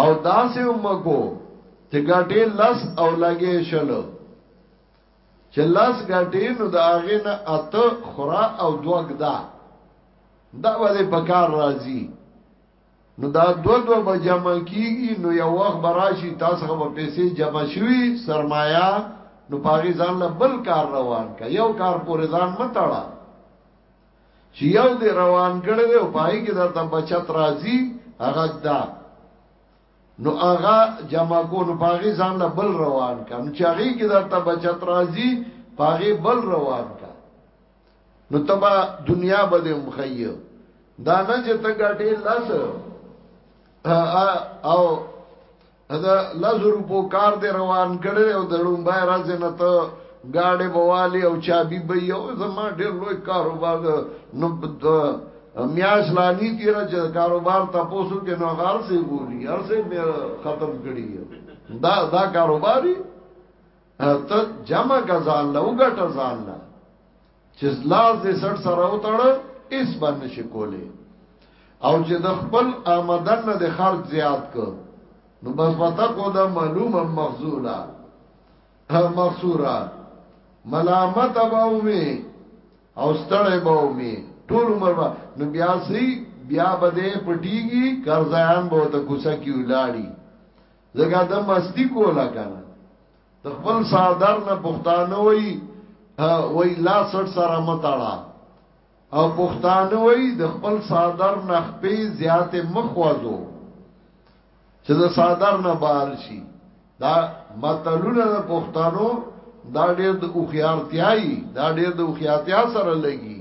او داسې هم کو چې ګټې لس او لګې شلو چې لس ګټې نو د هغه نه اته خورا او دوګ دا دا باندې پکار راځي نو دا دو دو به جمع کیږي نو یو وخت براشي تاسو به پیسې جمع شوي سرمایا نو پاغي ځان له بل کار روان کا یو کار پورې ځان متړه چې یو دې روان کړي او پای کې درته بچت راځي هغه دا نو هغه جمع کو نو پاغي ځان له بل روان کا نو چې هغه کې درته بچت راځي پاغي بل روان کا نو تبا دنیا بدیم خیو دا نه چې ته ګټې لاس او دا لاس روپو کار دې روان کړي او د لومبای راځي نه ته گاڑی بوالی او چابی بی او زما ډیر لوی کاروبار نو میاش لانی تیرا چې کاروبار تاسو کې نو غار سي ګوري هر سي ختم کړی دا دا کاروباري ته جمع غزان له وګټه ځان له چې لاس دې سر سره وتړ اس باندې شکولې او چې د خپل آمدن نه د خرج زیات کو نو بس پتا کو دا معلومه مخزولا مخصورا ملامت باومي او ستړې باومي ټول عمر با نو بیا سي بیا بده پټیږي قرضایان به ته کوڅه کې ولاړی زګه د مستی کولا کنه د خپل سادر نه پښتانه وای وای لا سر سره متاړه او پښتانه وای د خپل سادر نه خپې زیات مخوازو چې د سادر نه بار شي دا متلونه د پښتانو دا ډېر د اوخيارتيای دا ډېر د اوخياتیا سره لګي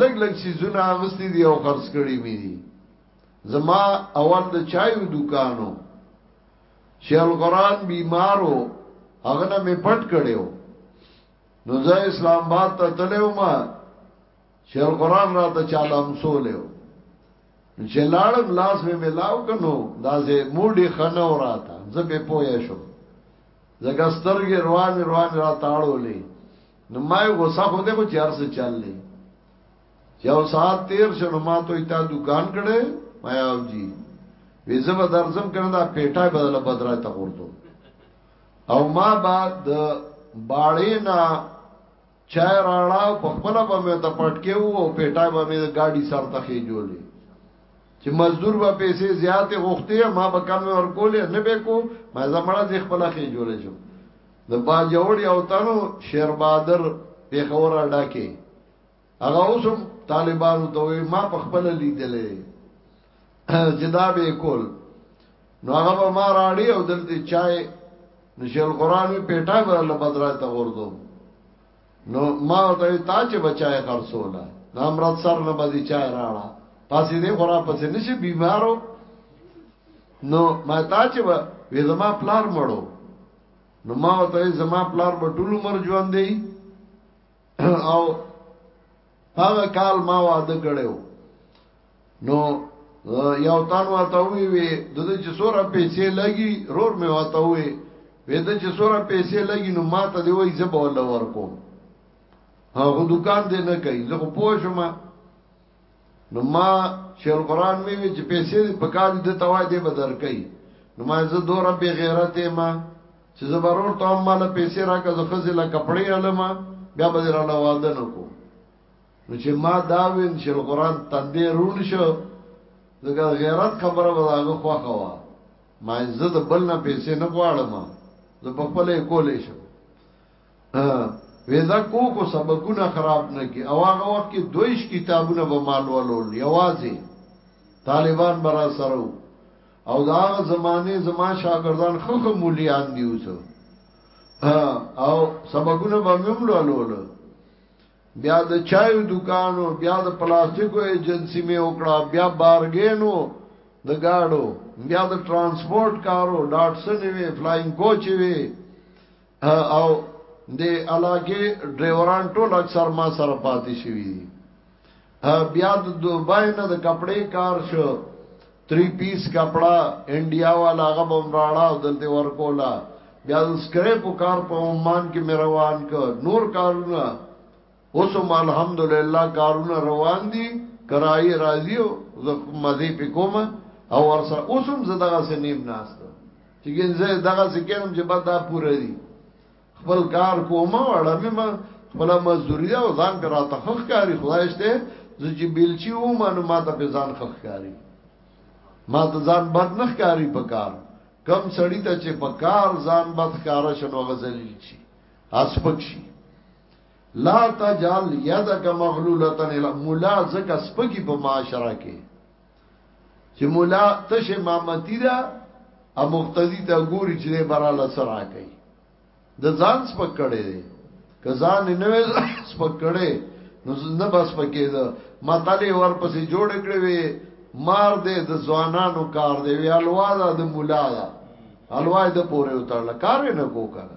لګ لګ سيزونه اغستې دي او خرڅ کړي مې دي زما اول د چایو دکانو چې القرآن بیمارو هغه نه مې پټ کړیو نو زه اسلام آباد ته تلو ما چې القرآن را ته چاله امسولیو چې لاړم لاس مې ملاو کنو دا زه موډي خنه وراته زه به پوهې شم زګسترګې روان روان را تاړولې نو ما یو غوسه خو دې خو چار څه چل نه یو ساعت تیر شنو ما ته ایتا دکان کړه ما یو جی ویزه به درځم کنه دا پیټه بدل بدرای ته ورته او ما بعد د باړې نه چای راړا په خپل به مې ته پټکې وو او پیټه به مې ګاډي سر ته خې جوړې چې مزدور به پیسې زیاتې غوښتې ما به کم ورکولې نه به کو ما زمړه ځخ خپل خې جوړې شو د باجوړ یو تنو شیر بادر پیښور اډا کې هغه اوسم طالبانو ته وی ما په خپل لیدلې جدا به کول نو هغه به ما راړي او دلته چای نشل قران په پیټه به الله بدرای ته ورته نو ما ته تا چې بچای خرصولا نامرت سر نه بدی چای راړه پاسې دې خورا پسې نشي بیمارو نو ما تا چې وې زما پلار مړو نو ما ته زما پلار په ټول عمر ژوند دی او هغه کال ما واده کړو نو یو تن وته وی وی د دې چې سوره پیسې لګي رور مې وته وی وی د چې سوره پیسې لګي نو ما ته دی وای زه به ول ورکو هغه دکان دې نه کوي زه خو پوه شوم نو ما چې القرآن مې وی چې پیسې په کار دې توای دې بدر کوي نو ما زه دوره به غیرت ما چې زبرور ته مال پیسې راکې زه خزله کپڑے علم بیا به را لواده نو کو نو چې ما دا وین چې القرآن تندې رون شو زګر غیرت خبره ولاغه خو خوا ما زه د بل نه پیسې نه غواړم زه په خپلې کولې شم ویزا کو کو سبقونه خراب نه کی او هغه وخت کې دویش کتابونه به مال ولول یوازې طالبان برا سره او دا هغه زمانه زما شاګردان خخ مولیان دی اوس او سبقونه به مم لولول بیا د چایو دکانو بیا د پلاستیکو ایجنسی می وکړه بیا بارګینو د گاډو بیا د ترانسپورت کارو ډاټسن وی فلاینګ کوچ وی او د علاقه ډرایوران ټول اکثر ما سره پاتې شوی دي بیا د دوبای نه د کپڑے کار شو تری پیس کپڑا انډیا والا هغه بم راړه او دلته ورکولا بیا د سکریپ کار په عمان کې مروان ک نور کارونه اوس هم الحمدلله کارونه روان دي کرایه راځي او زه مزه په کومه او ورسره اوس هم زه دغه سنیم ناست چې ګنځه دغه سکینم چې بعد دا پوره دي خپل کار کومه وړه مې ما خپل مزدوري او ځان پر راته خخ کاری خدای شته زه چې بیلچی و ما نو ما ته په ځان خخ کاری ما ته ځان بد نخ کاری په کار کم سړی ته چې په کار ځان بد کار شنو غزلیل شي اسپک شي لا تجعل يدك مغلوله الى مولا زکه سپکی په معاشره کې چې مولا تشه مامتی دا ا مقتدی ته ګوري چې براله سره کوي د ځان سپک کړي دي که ځان نه وې سپک کړي نو نه بس پکې دا مطالې ورپسې جوړ کړې وي مار دې د ځوانانو کار دی وی الوا دا د مولا دا الوا دې پورې وتړل کار نه کو کړه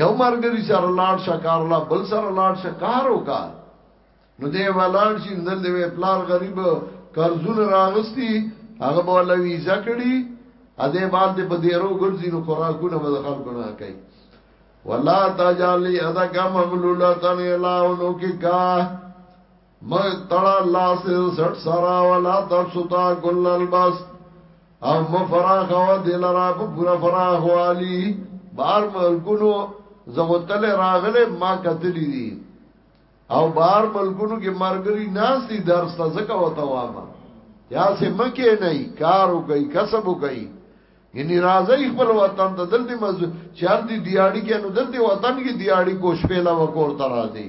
یو مرګري سره لاړ شکار لا بل سره لاړ شکار وکا نو دی ولاړ شي اندل دی پلار غریب قرضونه راغستی هغه بوله ویزا کړی ا دې بال دې په دیرو ګرځي نو خوراکونه به خلکو نه کوي ولا تجالی ادا کا مغلولتن الا انو کی کا مه تړا لاس سټ سرا ولا تبسطا کل البس او مفراخ او دل را په پورا فراخ والی بار ملکونو زغتل راغله ما کتلی دي او بار ملکونو کې مرګري ناس دي درس ته زکه وته وامه یا سه مکه نه کارو کوي کسب کوي یعنی راځي خپل وطن ته دل دي مز چل دي دیاړي کې نو دل دي وطن کې دیاړي کوش پیلا وکور ته راځي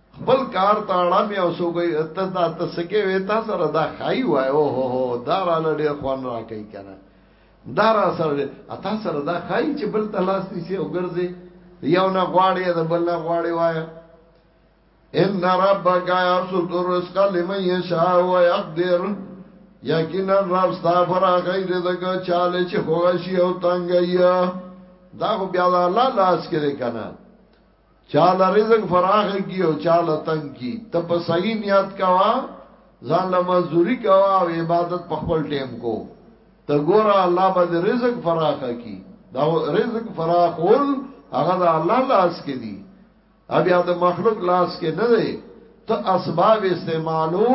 خپل کار ته اړه مې او سوګي ته دا تسکه وې تا سره دا خای وای او هو هو دا را لړې خوان را کوي کنه دا را سره اتا سره دا خای چې بل تلاش نشي او ګرځي یو نه غواړي دا بل نه غواړي وای ان ربک یبسط الرزق لمن یشاء و یقدر یقینا رب ستا پر غیر دغه چاله چې خوشي او تنګي دا خو بیا الله لاس کې کنه چاله رزق فراخ کی او چاله تنگ کی ته په صحیح نیت کوا ځان له مزدوری کوا او عبادت په خپل ټیم کو ته ګوره الله به رزق فراخ کی دا رزق فراخول هغه د الله لاس کې دی بیا د مخلوق لاس کې نه دی ته اسباب استعمالو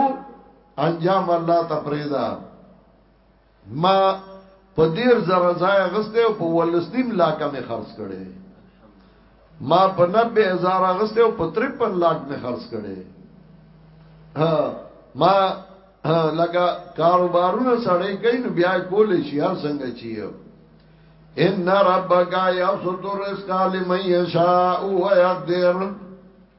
انجام الله تفریدا ما په دیر زره ځای غسته او په ولسنیم لاکه می خرج کړي ما په 90000 غسته او په 53 لاک می خرج کړي ها ما لکه کاروبارونه سړی کوي نو بیا کولې شي هر څنګه چی ان ربک یبسط الرزق لمن یشاء و یقدر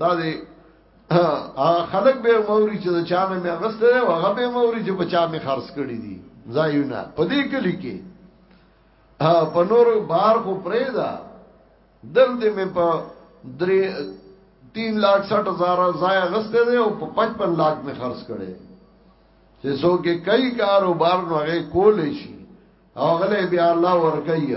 دا دی خلق به موري چې د چا مې غسته دی او هغه به موري چې په چا مې خرڅ کړی دي ځایونه په دې کلی کې په نور بار خو پرې دا دل دې مې په درې 3 لاکھ 60 هزار ځای غسته دی او په 55 لاکھ مې خرڅ کړی چې څوک کوي کاروبار نو هغه کولې شي او غلې بیا الله ور کوي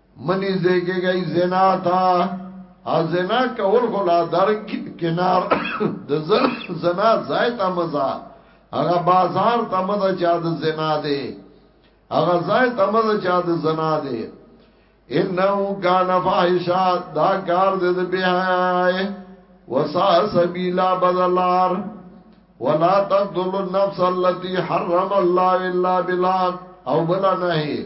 منی زیګه گئی زنا تا ازنا کول خلا در کنار د زنا زای تا مزا هغه بازار تا مزا چا د زنا دی هغه زای تا مزا چا د زنا دی انه کان فاحشا دا کار د بهای وسا سبیلا بدلار ولا تقتلوا النفس التي حرم الله الا بالحق او بلا نهي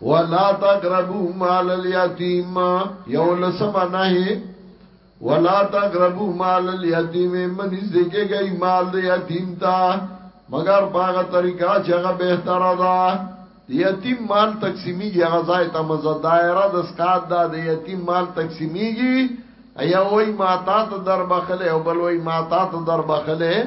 ولا تقربوا مال اليتيم یو لسمه نه ولا تقربوا مال اليتيم منی زګه گئی مال د یتیم تا مگر باغه طریقہ چې هغه بهتره ده یتیم مال تقسیمیږي هغه ځای ته مزه دایره د سقات دا د یتیم مال تقسیمیږي ایا وای ما تا ته در بخله او بل وای ما تا ته در بخله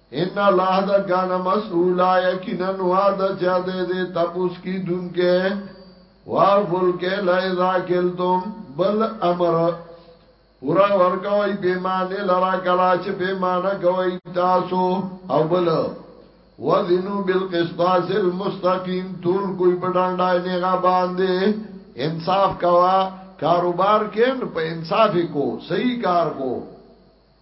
ان الله دا کان مسئولا یقینا وعد چا دې دې تپوس کی دونکې وافل کې لای ذاکلتم بل امر پورا ورکوي پیمانه لرا کلا چې پیمانه کوي تاسو او بل وذنو بالقسطاس المستقيم تول کوئی پټانډا نه غا باندې انصاف کوا کاروبار کې په انصاف کو صحیح کار کو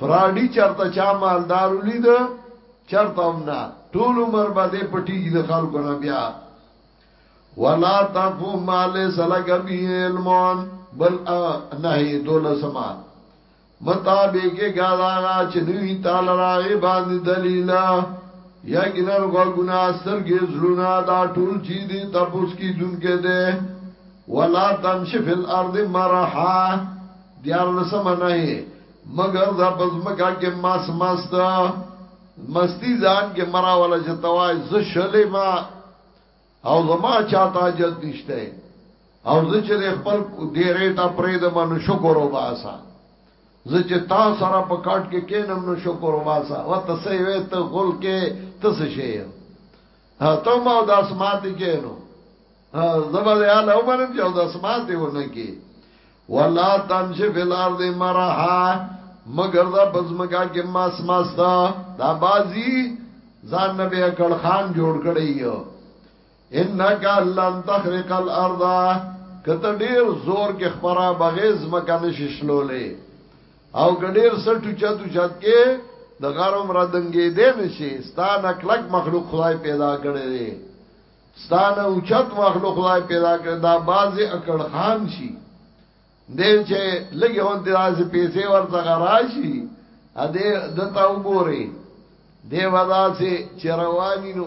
فراډي چرته چا مالدار ولید چرته هم نه ټول عمر باندې پټیږي د خلکو نه بیا ولا تفو مال سلک بی علم بل نه دولسما مطابق غاغا چې نوی تعالی راغي باندې دلیل یا ګنن غو ګنا سرګې زلونا دا ټول چی دي تپوس کی دن کې ده ولا تمشي فی الارض مرحا دیار لسمه نه مگر دا بزمکا کې ماس ماس دا مستی ځان کې مرا ولا چې توای ز شلې ما او زما چاته جد نشته او زه چې خپل ډېرې تا پرې د منو شکر وباسا زه چې تا سره په کاټ کې کینم نو شکر وباسا وته سې وې ته غل کې تس شي ته ما د اسمات کینو زبر یا له عمر چې د اسمات ونه کی ولا تمشي فی الارض مرحا مگر دا بزمکا کې ماس ماستا دا بازی ځان نبی کړ خان جوړ کړی یو انک لن تخرق الارض کته ډیر زور کې خبره بغیز مکه نششلولې او ګډیر سټو چاتو چات کې د غرم را دنګې دې نشي ستانه کلک مخلوق خدای پیدا کړی دی ستانه اوچت مخلوق خدای پیدا کړی دا باز اکړ خان شي دې چې لګي هون دې راز پیسې ورته غراشي ا دې دتا وګوري دې ودا سي چرواني نو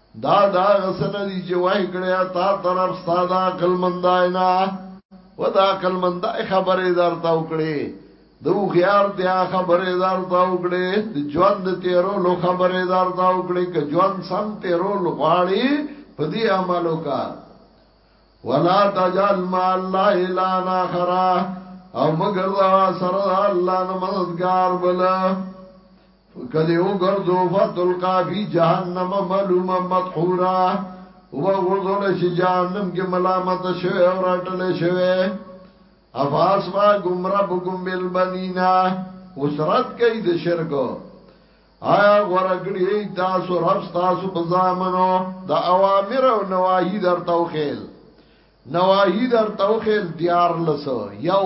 دا دا غسن دی چې وای کړیا تا طرف ساده عقل منداینا و دا عقل مندای خبره دار تا وکړي دو خيار تیا خبره دار تا وکړي د ژوند تیرو لو خبره دار تا وکړي ک ژوند سم تیرو لو غاړي په دې عملو کا ولا تجعل ما الله الا ناخرا او مگر دا سره الله نه مددگار بل کله یو ګرځو فتل قافی جهنم معلومه مدحورا او غرزول شي جهنم کې ملامت شوی او راټل شوی افاس ما گم ربکم بالبنینا اسرت کئی د شرک آیا غورګړی تاسو رب تاسو په ځامنو د اوامر او نواهی در توخیل نواهی در توخیل دیار لسو یو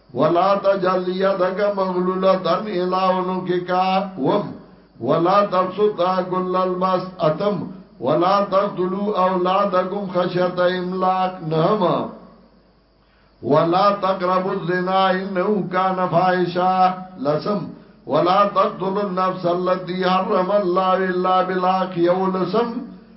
ولا تجل يدك مغلولة الى عنقك وم ولا تبسطها كل البسط اتم ولا تقتلوا اولادكم خشيه املاق نهما ولا تقربوا الزنا انه كان فاحشا لسم ولا تقتلوا النفس التي حرم الله الا بالحق يولسم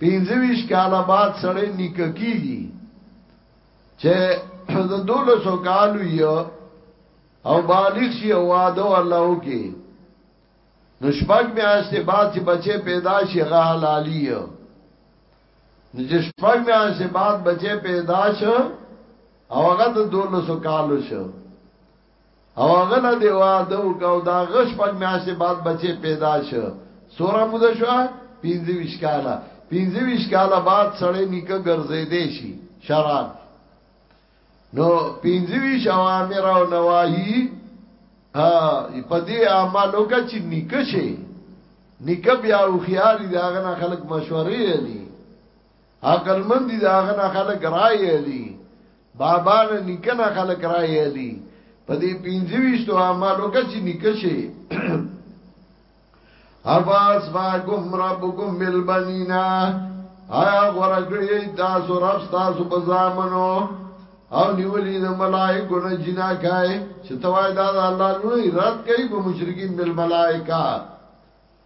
پینځه ویش کاله بعد سړی نکاح کیږي چې د دوله سو کالو یو او بالغ شي او واده الله وکي نو شپږ میاشتې بعد چې بچي پیدا شي هغه حلالي یو نو چې شپږ میاشتې بعد بچي پیدا شو او هغه د دوله سو کالو شو او هغه له دی واده وکاو دا غش پک میاشتې بعد بچي پیدا شو سوره مو ده شو 25 کاله 25 کاله بعد سړی نیکه ګرځې دی شي شران نو 25 اوامر او نواهی ها په دې اعمالو کې چې نیکه شي نیکه بیا خو خياري داغه نه خلک مشورې لري عقل مند دي هغه نه خلک راي علي بابا نه نکنه خلک راي علي په دې پینځويشتو اعمالو کې چې نکشه افاس واکم ربکم بالبنینا آیا غره کړی تاسو رب تاسو په ځامنو او نیولی د ملائکو نه جنا کای چې توای دا الله لوی رد کوي په مشرکین بالملائکه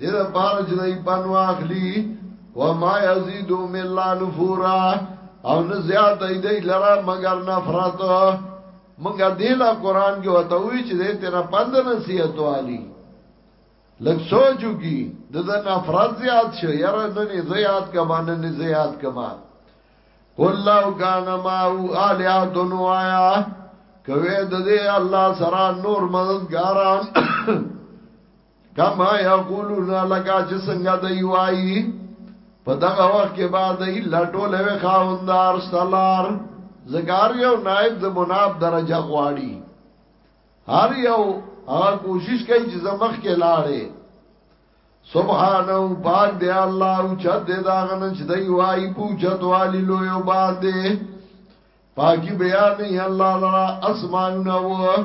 دې د بار جنای پن واخلی و ما یزيد من لا نفورا او نه زیات دی دی لرا مگر نفرت مونږه دې لا قران کې وته وی چې دې تیرا پند نصیحت والی لږ سوچو کی د نفرت زیات شو یاره نه نه زیات کما نه نه زیات کما قل لو کان ما او الیات نوایا کوي د دې الله سره نور مددګاران کما یقولون لگا چې څنګه دی وایي په دغه وخت کې بعد ای لټول وی خاوندار سالار زګار یو نائب د مناب درجه غواړي هر یو هغه کوشش کوي چې زمخ کې لاړې سبحانه پاک دی الله او چت دی داغه نه چې دی وایي پوجت والی لو یو باندې پاکی بیان نه الله لرا اسمانونه و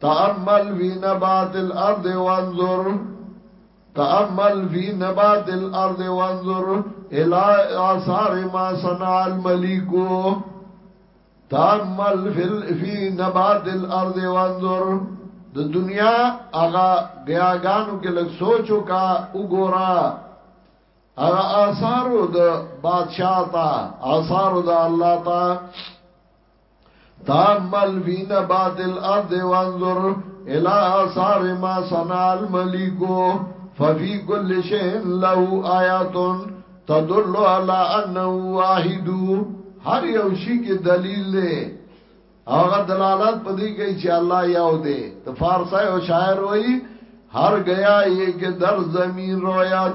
تأمل فی نبات الارض وانظر تأمل فی نبات الارض وانظر الى آثار ما صنع الملیکو تامل فی نبات الارض وانظر د دنیا هغه غیاګانو کې لږ سوچو کا وګورا هغه آثارو د بادشاہ تا آثارو د الله تا تامل فی نبات الارض وانظر الى آثار ما صنع الملک ففي كل شيء له آيات تدل على انه واحد هر یو شي کې دلیل دی هغه دلالت پدې کوي چې الله یو دی ته فارسی او شاعر وایي هر گیا یې کې در زمین رویت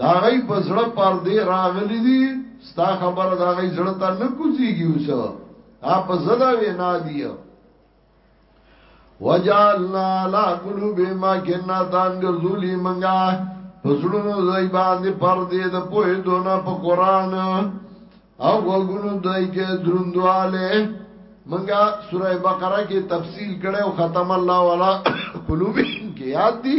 دا غي بزړه پر دې راغلي دي ستا خبره دا غي زړه ته نه کوزيږي اوس ها په زړه وینا دی وجعلنا لا قلوب ما كنا تان غرذولي منغا پسړونو زای باندې پر دې د پوه دونه په قران او وګونو دای کې دروندواله منګه سوره بقره کې تفصیل کړو ختم الله والا قلوبهم کې یاد دي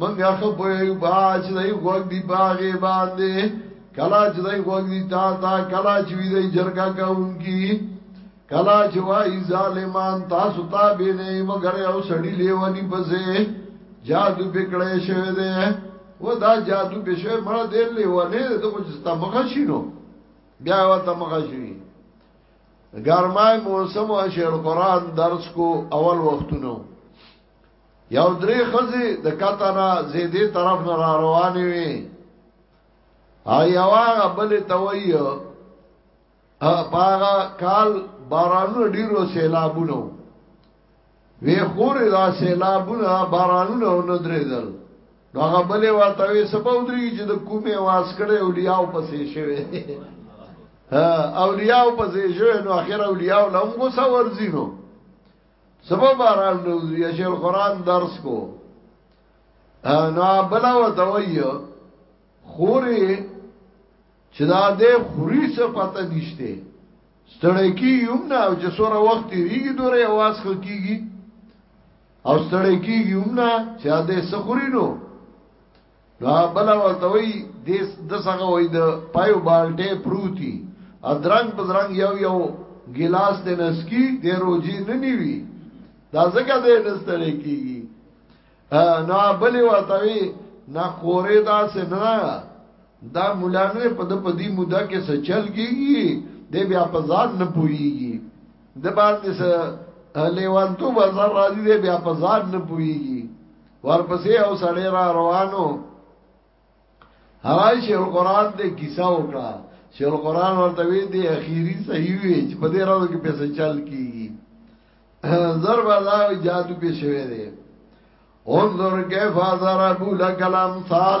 منګه خپوی باج دای غوګ دی باغې باندې کلا چې دای غوګ دی تا تا کلا چې وی دی جرګه کاونکی کلا چې وای ظالمان تاسو ته به نه مگر او سړی لیونی پځه جادو پکړې شوی دی و دا جادو به شوی مړه دی لیونی ته خو ستا مخه شینو بیا و ته مخه شینی ګرمای موسم او شعر قران درس کو اول وختونو یو درې خزي د کاتانا زیدې طرف نه را روانې وي او یو هغه بل ته وایي هغه کال بارانونه ډیرو سیلابونو وی خور دا سیلابونه بارانونه نه درېدل نو هغه بلې واته وی سبا ودري چې د کومې واس کړي اولیاء پسې شوی اولیاء پسې شوی نو اخر اولیاء لهم غوسه ورزینو سبا باران نوزوی اشیر قرآن درس کو نو بلا و دوئی خوری چې دا دې خوري څه پته نشته ستړی کیږم نه او چې سوره وخت تیریږي دوره आवाज خو کیږي او ستړی کیږم نه چې دا څه خوري نو دا بل ورته وی د څنګه وای د پایو بالټه پروتي ادرنګ بدرنګ یو یو ګلاس د نسکی د روجي نه نیوي دا زګه د نستړې کیږي نو بل ورته وی نه خورې دا سنه دا مولانه په د پدی مودا کې سچل کیږي د بیا په ځان نه پويږي د باندې سره لیوانتو بازار راځي د بیا په ځان نه پويږي ورپسې او سړی را روانو هغه شیخ القرآن دې کیسه وکړه شیخ القرآن ورته وی دی اخیری صحیح وی چې په دې راځو کې پیسې چل کیږي ضرب الله جادو کې شوی دی انظر کیف ضربوا لك الامثال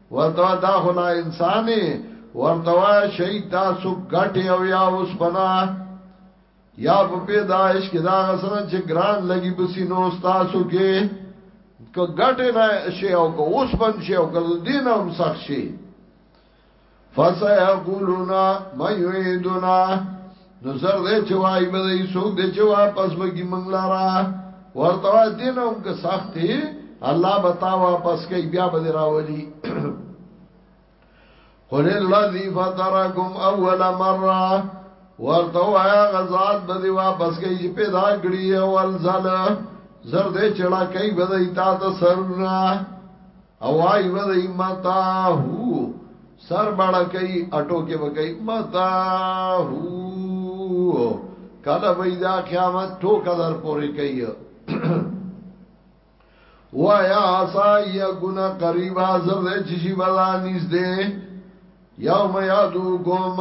ورته دا خو نا انساني ورته شي تاسو ګټي او یا اوس بنا یا په پیدائش کې دا غسر چې ګران لګي بسی نو تاسو کې که ګټه نه شي او که اوس بن شي او که دین هم سخت شي فسيقولون ما يعيدنا نو زر دې چې وای به دې څوک دې چې واپس بګي منګلا را ورته دینم که سختي الله بتا واپس کوي بیا به راولي قل الذي فطركم اول مره ورته وایا غزاد به دې واپس کوي چې پیدا کړی اول ځل زر دې چړا کوي به دې تا ته سرونه او آئی با دی متاہو سر بڑا کئی اٹو کے با کئی متاہو کلا بای دا قیامت ٹو قدر پوری کئی وایا سای گنا قریبا زرد چشی بدا نیز دے یوم یادو کوم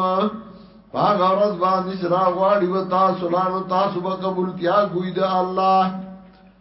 پاک عورت باندې چې راغواړي و تاسو لانو تاسو به قبول تیا کوی د الله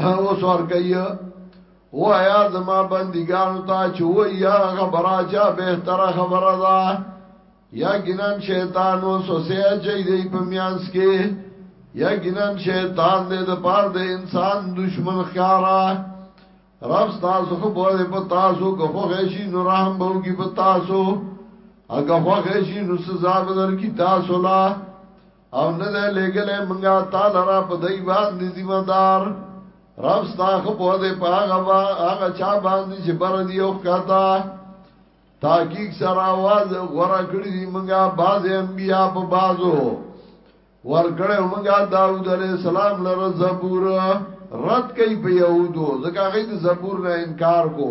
اوس ورکي هو یا زما بندګانو ته چې و یا خبره چا به تر خبره ده یا ګنن شیطان وسوسه چې دی په میانس کې یا ګنن شیطان دې د پار د انسان دشمن خارا رب تاسو خو به په تاسو کو خو غشي نو رحم به کی په تاسو اګه خو غشي نو سزا بدر کی تاسو لا او نه ده لګلې منګه تعالی را په دای باندې ذمہ دار رب ستا خو په دې پاغه با هغه چا باندې چې بر دی او کاتا تحقیق سره आवाज غره کړی دی منګه باز انبیا په بازو ور کړه منګه داوود علی السلام لره زبور رد کوي په يهودو ځکه هغه د زبور نه انکار کو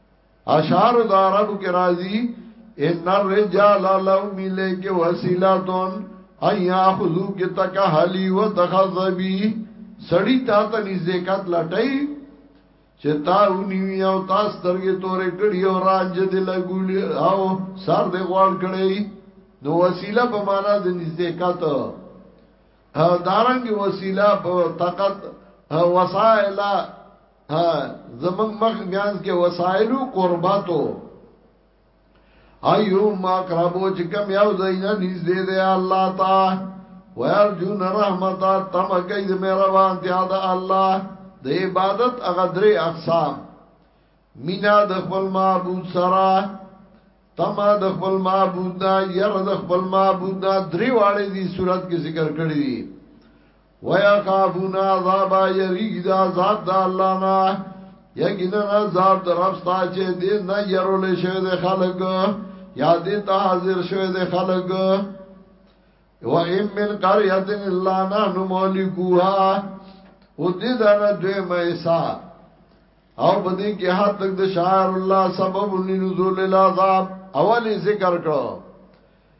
اشعار د عربو کې راځي ان الرجال لو ملک وسیلتون ان یاخذو کی تکحلی وتخذبی سړی تا ته نزدېکات لټای چې تا ونیوی او تا سترګې تورې کړی او رانج دې لګولی او سر دې غوړ کړی نو وسیله په معنا د نزدېکات دارنګ وسیله په طاقت وسائل زمنګ مخ میانس کې وسایل او قرباتو ایو ما کربو چې کم یو زینا نږدې دی الله تا ويرجون رحمت تم کوي د مهربان دی الله د عبادت هغه درې اقسام مینا د خپل معبود سره تما د خپل معبود دا ير د خپل معبود دا درې واړې دي صورت کې ذکر کړې دي ویا قابونا عذاب یریګ دا عذاب د الله نه یقینا عذاب در رب ستا چې دې نه يرول شوی د خلق یا دې ته حاضر شوی د خلق و ایم من قريه الا نحن مولکوها او دې دا نه دوی مېسا او په دې کې حد تک د شاعر الله سبب لنزول العذاب اولی ذکر کړو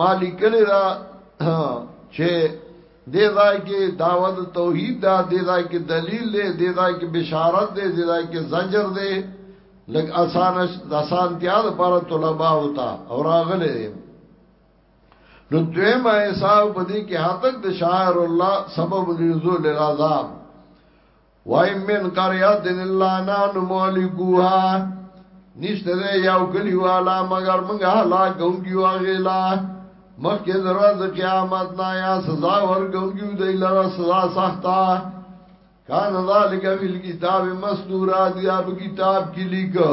مالک کلی دا چې دې ځای کې دعوت توحید دا دې ځای کې دلیل دی دې ځای کې بشارت دی دې ځای کې زجر دی لګ آسان آسان تیا د پر طلبه ہوتا او راغله نو دویم حساب پدې کې حاتک د شاعر الله سبب نزول العذاب وایم من قریات الا نان مالکوها نشته ده یو کلی والا مگر موږ هلاک کوونکیو غیلا مخکې درا د قیامت نه یا سزا ورکوونکیو د لاره سزا سخته کان ذالک فی الكتاب مستورا دی اب کتاب کې لیکو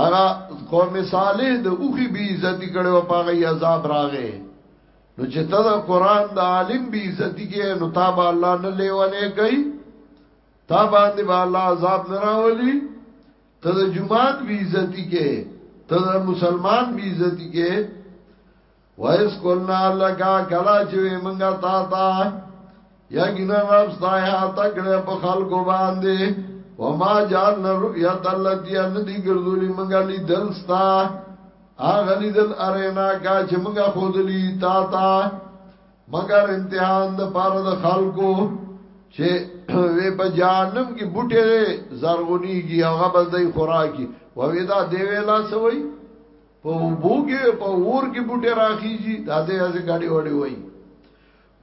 هغه قوم صالح د اوخي بي عزت کړو په هغه عذاب راغې نو چې ته د قران د عالم بي عزت کې نو تا به الله نه لیوانه کوي تا باندې به الله عذاب نه راولي ته د جماعت بي عزت کې ته د مسلمان بي عزت کې وایس کولنا لکا کلا چې منګه تا تا یقینا رب ستایا تکړه په خلکو باندې وما جعلنا رؤیت التي ان دي ګرځولي منګه لیدل ستا اغه لیدل ارینا کا چې منګه خودلی تا تا مگر امتحان د پاره د خلکو چې وی په جانم کې بوټي زرغونیږي هغه بس دای خوراکي و ودا دی ویلا سوي په وبوګه په ور کې بوټي راخیږي دا ځای ځای غاډي وړي وای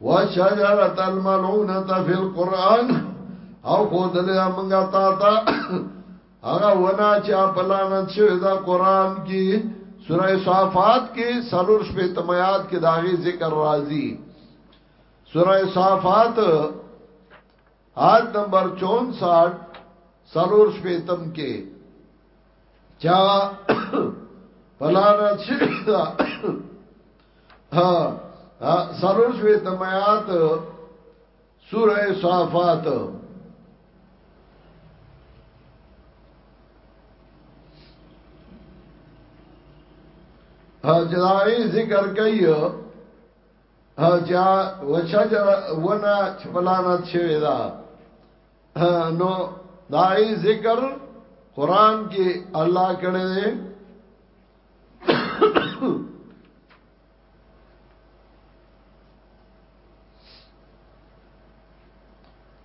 وا شجره الملعونه فی القران او خو دلې موږ تا تا هغه ونا چې په لعنت شوی دا قران کې سوره صافات کې سلور شپې تمیات کې داغي ذکر راځي سوره صافات آیت نمبر 64 سلور شپیتم کې چا پلانا چیتا ها سلور شپیتم آیات سورہ صافات ها جدائی ذکر کئی اچا وشجر ونا چپلانات شوی دا نو دای ذکر قران کې الله کړه دې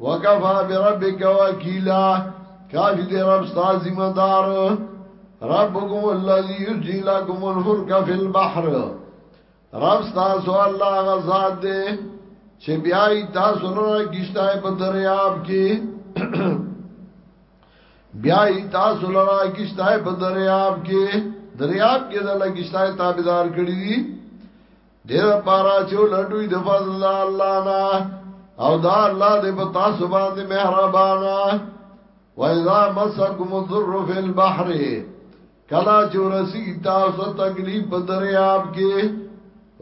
وکفا بربک وکیلا کافی دی رب ستا ذمہ دار ربکم الذی یجی لکم الفلک فی البحر رب ستا سو الله غزاد دی چې بیا ای تاسو لره کیشتای په دریاب کې بیا ای تاسو لره کیشتای په دریاب کې دریاب کې د لګیشتای تابعدار کړی دي دیر پارا چو لټوی د فضل الله نا او دا الله دې په تاسو باندې مهربان و اذا مسکم الضر فی البحر کلا جو رسی تاسو تکلیف په دریاب کې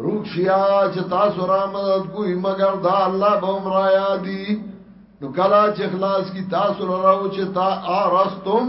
روکشیا چې تاسو را مدد کوی مگر دا الله به عمره یادی نو کلا چې خلاص کی تاسو راو چې تا ارستم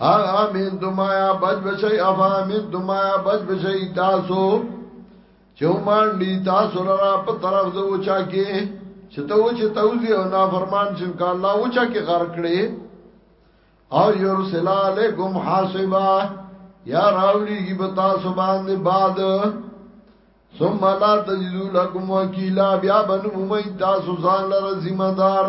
امین دمایا بچ بچی افا امین دمایا بچ بچی تاسو چومان دی تاسو را په طرف د وچا کې چته و چې توزی او نافرمان شین کا الله وچا کې غر کړي او یرسل علیکم حاسبا یا راولی کی بتا سبحان دی بعد ثم لا تجدو لکم وکیلا بیا بنو ممی تاسو ځان لره ذمہ دار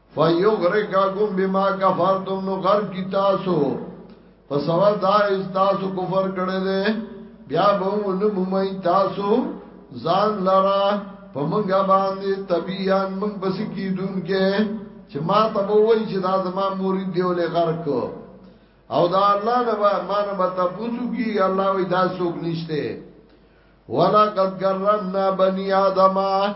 فیغرقکم بما کفرتم نو غرق کی تاسو په سبا دا اس تاسو کفر کړه دې بیا به نو مومي تاسو ځان لرا په منګه باندې طبيعان من بس کی دن کې چې ما ته وای چې دا زما مرید دی ولې غرق او دا الله نه ما نه به تاسو کی الله وې دا څوک نشته ولا قد کرمنا بني ادمه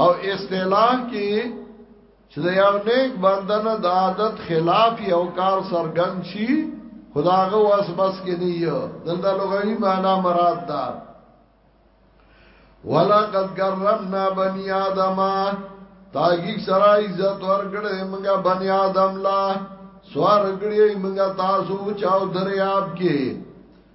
او اصطلاح کې چې دا یو نیک بندنه د عادت خلاف یو کار سرګن شي خداغه واس بس کې نه یو دلته لغوي معنا مراد ده ولقد کرمنا بنی آدم تاګي سره عزت ورګړې موږ بنی آدم لا سوار ګړې موږ تاسو چاو دریاب کې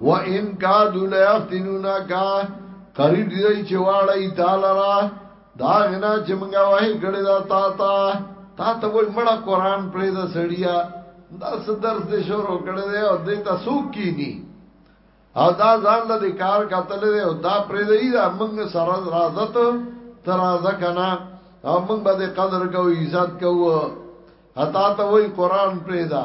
و ان کادو لیفتنونا کا قریب دی دی چه وارای تالا را دا غنا چه منگا وحی کڑی دا تا تا تا تا وی مڑا قرآن پری دا سڑیا دا صدر سے شروع کڑی دی او دیتا سوک کی نی او دا ځان له دې کار کتل دی او دا پرې دی دا موږ سره راځه ته ترازه کنا او موږ به قدر کوو عزت کوو حتا ته وای قران پرې دا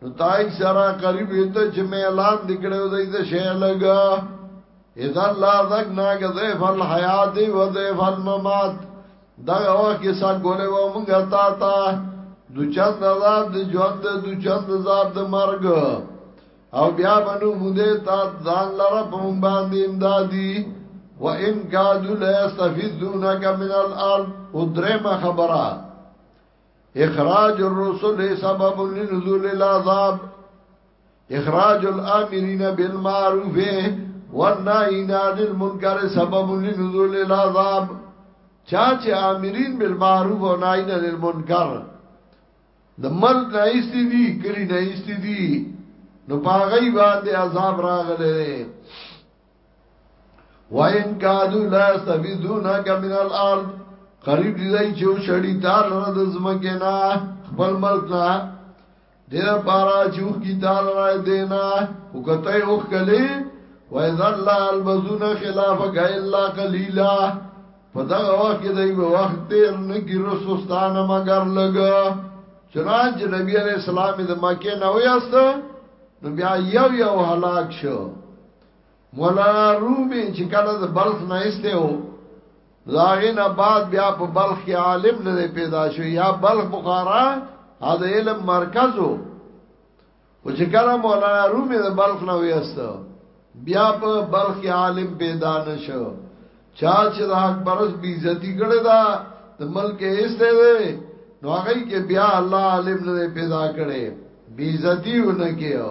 نو تای سره قریب ته چې مې اعلان دکړو دای ته شی لګا اذا لا ذقنا ذیف الحیات و ذیف الممات دا وخت کې سات ګولې و مونږه تا تا د چند عذاب د ژوند د چند عذاب د مرګ او بیا بنو مونږه تا ځان لره په مونږ باندې امدادي و ان کادو لا استفزونک من الارض ودرما خبره اخراج الرسل سبب لنزول العذاب اخراج الامرین بالمعروف والنهین عن المنکر سبب لنزول العذاب چا چې امرین بالمعروف او نهین عن المنکر د مرد نه ایستی دي کلی نه ایستی دي نو پاغی باندې عذاب راغله وَإِن كَادُوا لَيَسْتَفِزُونَكَ مِنَ الْأَرْضِ قریب دی دی چو شڑی تار را دزمکی نا خبل ملک نا دیر پارا چوخ کی تار را دینا وکتای اوخ کلی وَإِذَا لَا الْبَزُونَ خِلَافَكَ إِلَّا قَلِيلًا پدغه وخت کې دای په وخت تیر نه کی رسوستانه مگر لګ چنانچه نبی علیہ السلام د مکه نه ویاست نو بیا یو یو هلاک شو مولا رومي چې کله د بلخ نه ایسته و لاغې نه بعد بیا په بلخ کې عالم نه پیدا شو یا بلخ بخارا د علم مرکز و او چې کله مولا رومي د بلخ نه ویسته بیا په بلخ کې عالم پیدا نشو چا چې د حق برس بی عزتی کړی دا د ملک ایسته دی نو هغه کې بیا الله عالم نه پیدا کړي بی عزتی ونه کیو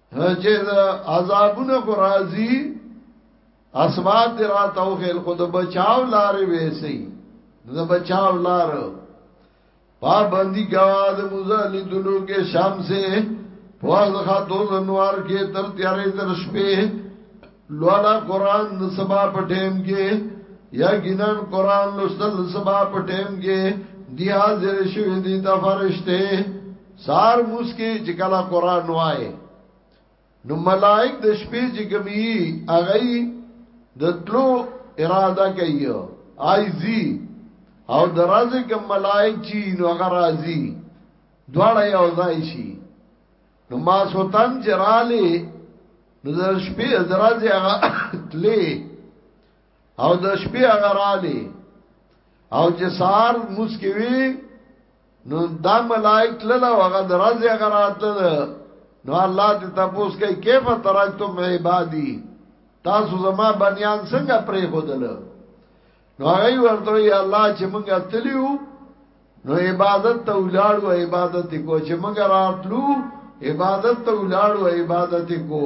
چې عذابونه کو راځي اسباب دې را توخل خود بچاو لارې وېسي د بچاو لار پابندی گواد مزالی دلو کې شام سے پوز خاتو زنوار کې تر تیارې تر شپې لولا قران د سبا په ټیم کې یا ګینان قران لوستل سبا په ټیم کې دی حاضر شوی دی تفرشته سار موس کې چې کله قران وای نو ملائک د شپې چې کمی هغه د تلو اراده کوي ایزي او درازه کې ملائک چې نو هغه راځي دواړه یو ځای شي نو ما سوتن جراله نو د شپې درازه هغه تلې او د شپې هغه رااله او چې سار موس کې وی نو دا ملائک تلل او هغه درازي هغه راتل نو الله دې تاسو کوي کیف ترکتم عبادي تاسو زما بنیان څنګه پرې خودل نو هغه ورته یا الله چې مونږه تلیو نو عبادت ته ولاړو عبادت کو چې مونږه راتلو عبادت ته ولاړو عبادت کو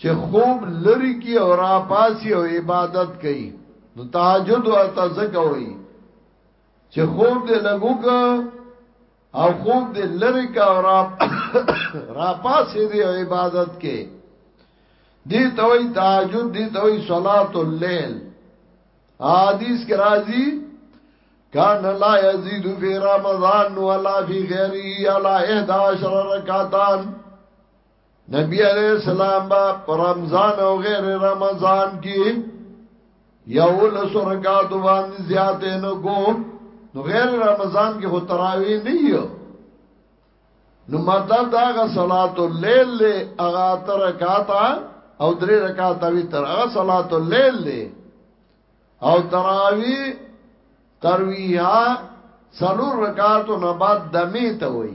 چې خوب لری کی او را پاسی او عبادت کوي نو تهجد ورته زکه وي چې خوب دې لګوک او خوب دې لری کا او را را پاسی دې عبادت کې دې توي تهجد دې توي صلات الليل حدیث کې راځي کان لا یزید فی رمضان ولا فی غیره علی 11 رکعتان نبی علیہ السلام با رمضان او غیر رمضان کی یو لسرکات باندې زیاتې نو کو نو غیر رمضان کې هو تراوی نه یو نو مطلب دا غ صلات الليل له اغا تر رکاتا او درې رکاتا وی تر اغا صلات الليل له او تراوی ترویها سلور رکاتو نه بعد دمی ته وای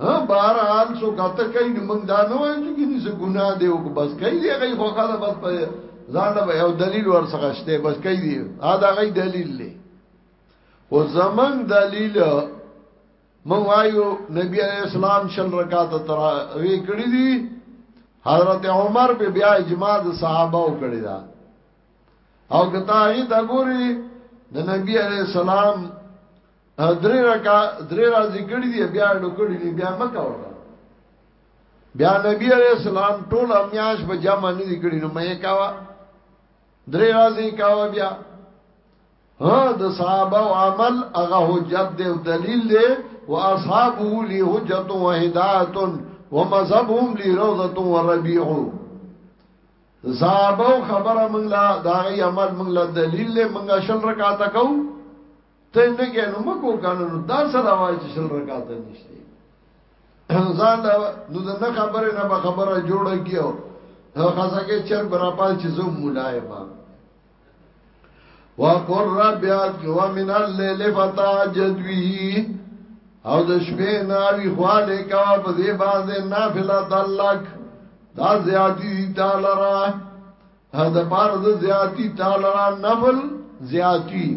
ها بهر حال سو کته کای نو موږ دا نه وایو چې ګینه څه ګناه دی او بس کای دی غي خو خاله بس په ځان له یو دلیل ور څخه شته بس کای دی ا دا غي دلیل دی او زمنګ دلیل موږ وایو نبی علیہ السلام شل رکعات تر وی کړی دی حضرت عمر به بیا اجماع د صحابه او کړی دا او کته ای دا ګوري د نبی علی السلام درې رکا درې راځي کړي دي بیا نو کړي دي بیا مکه وره بیا نبی علیہ السلام ټول امیاش به جمع نه دي کړي نو مې کاوه درې راځي کاوه بیا ها د صحابه او عمل هغه حجت دی او دلیل دی واصحابه له حجت و هدایت و مذهبهم له روضه و ربيع صحابه خبره موږ لا دا غي عمل موږ لا دلیل له موږ شل رکعات کو ته نه کې نو مکو کنه نو دا سره وای چې شل رکعات نشته ځان دا نو د نه خبره نه به خبره جوړه کیو خاصه کې چر برابر چې زو ملایما وقر رب یاد کی ومن اللیل فتاجد به او د شپې ناوی خواله کا په دې باندې نافله دلک دا زیاتی تعالی را هر د پاره د زیاتی تعالی را نفل زیاتی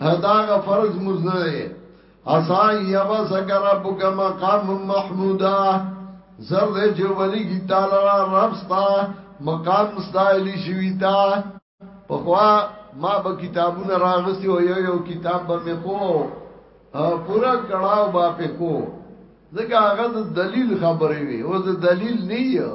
هدا غ فرض مزنه اسا یبا سکر ربک مقام محمودا زر دې چې ولی کی تعالی را رب ستا مقام ستایلی شوی تا په خوا ما به کتابونه راغستی او یو یو کتاب به مې کو پورا کړهو با په کو ځکه هغه د دلیل خبرې وي او د دلیل نه یو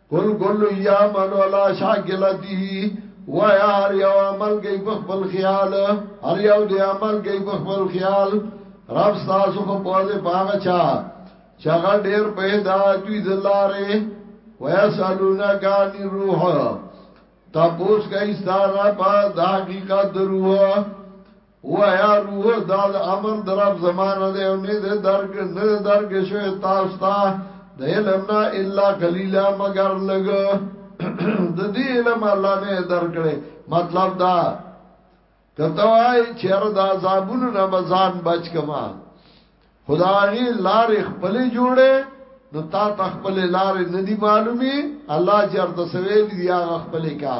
قل قل یعمل علی شاکلته وای هر یو عمل کوي په خپل خیال هر یو دی عمل کوي په خپل خیال رب تاسو خو په دې پاغه چا چاغه ډیر په هدایت وی دلاره ویسالونا کانی روح تپوس کئی ستانا پا دا حقیقت روح ووایه، روح دا د امر د رب زما نه دی او نه دی درکړل شوی تاسو ته د علم نه الا قلیلا مگر لږ د دې علم الله نه درکړي مطلب دا کته وای چیر د عذابونو نه بزان بچ کما خدای لار خپل جوړه نو تا تخپل لار ندی معلومی الله چرته سویل دی هغه خپل کا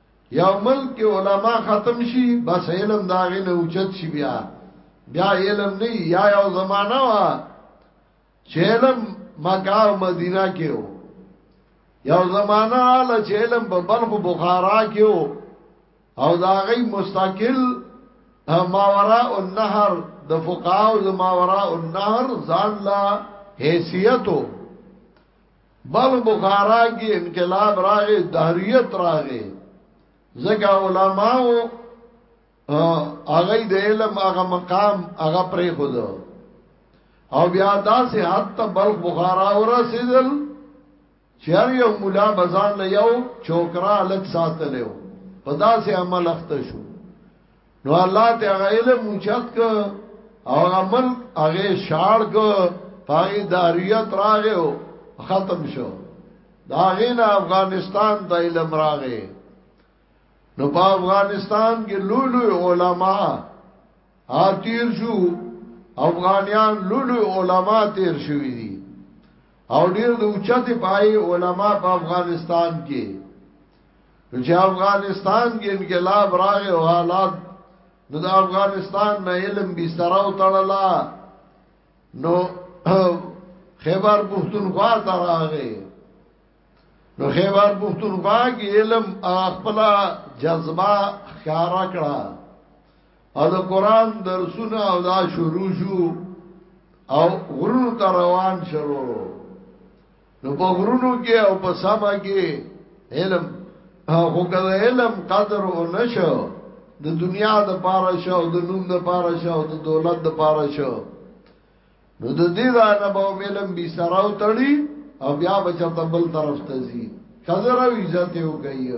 یو ملک کې علما ختم شي بس علم داغه نه اوچت شي بیا بیا علم نه یا یو زمانہ وا چې علم مکه او مدینه کې وو یو زمانہ ال چې علم په بلخ بخارا کې وو او داغه مستقل ماورا النهر د فقاو د ماورا النهر ځان لا حیثیتو بل بخارا کې انقلاب راغې دهریت راغې زګه علماو هغه د علم هغه مقام هغه پرې خود او بیا داسې حتی بلخ بخارا ورسېدل چې هر یو مولا بزان له یو چوکرا لک ساتلو په داسې عمل اخته شو نو الله ته هغه علم اوچت ک او عمل هغه شاړ ک پای داریت راغو ختم شو داغه نه افغانستان ته علم راغې نو په افغانستان کې لولو علما آتیر شو افغانیان لولو علما تیر شوی دي او ډیر د اوچته پای علما په افغانستان کې چې افغانستان کې انقلاب راغی او حالات نو د افغانستان نه علم بستر او تړلا نو خیبر پختونخوا ته راغی نو خیبر پختونخوا کې علم خپل جذبه ښکارا کړه او د قران درسونه او دا شروع شو او غرونو ته روان شروع نو په غرونو کې او په سما کې علم هغه کله علم قدر او نشو د دنیا د پاره شو د نوم د پاره شو د دولت د پاره شو نو د دې دا نه به علم به سراو تړي او بیا به چرته بل طرف ته ځي قدر او عزت یو کوي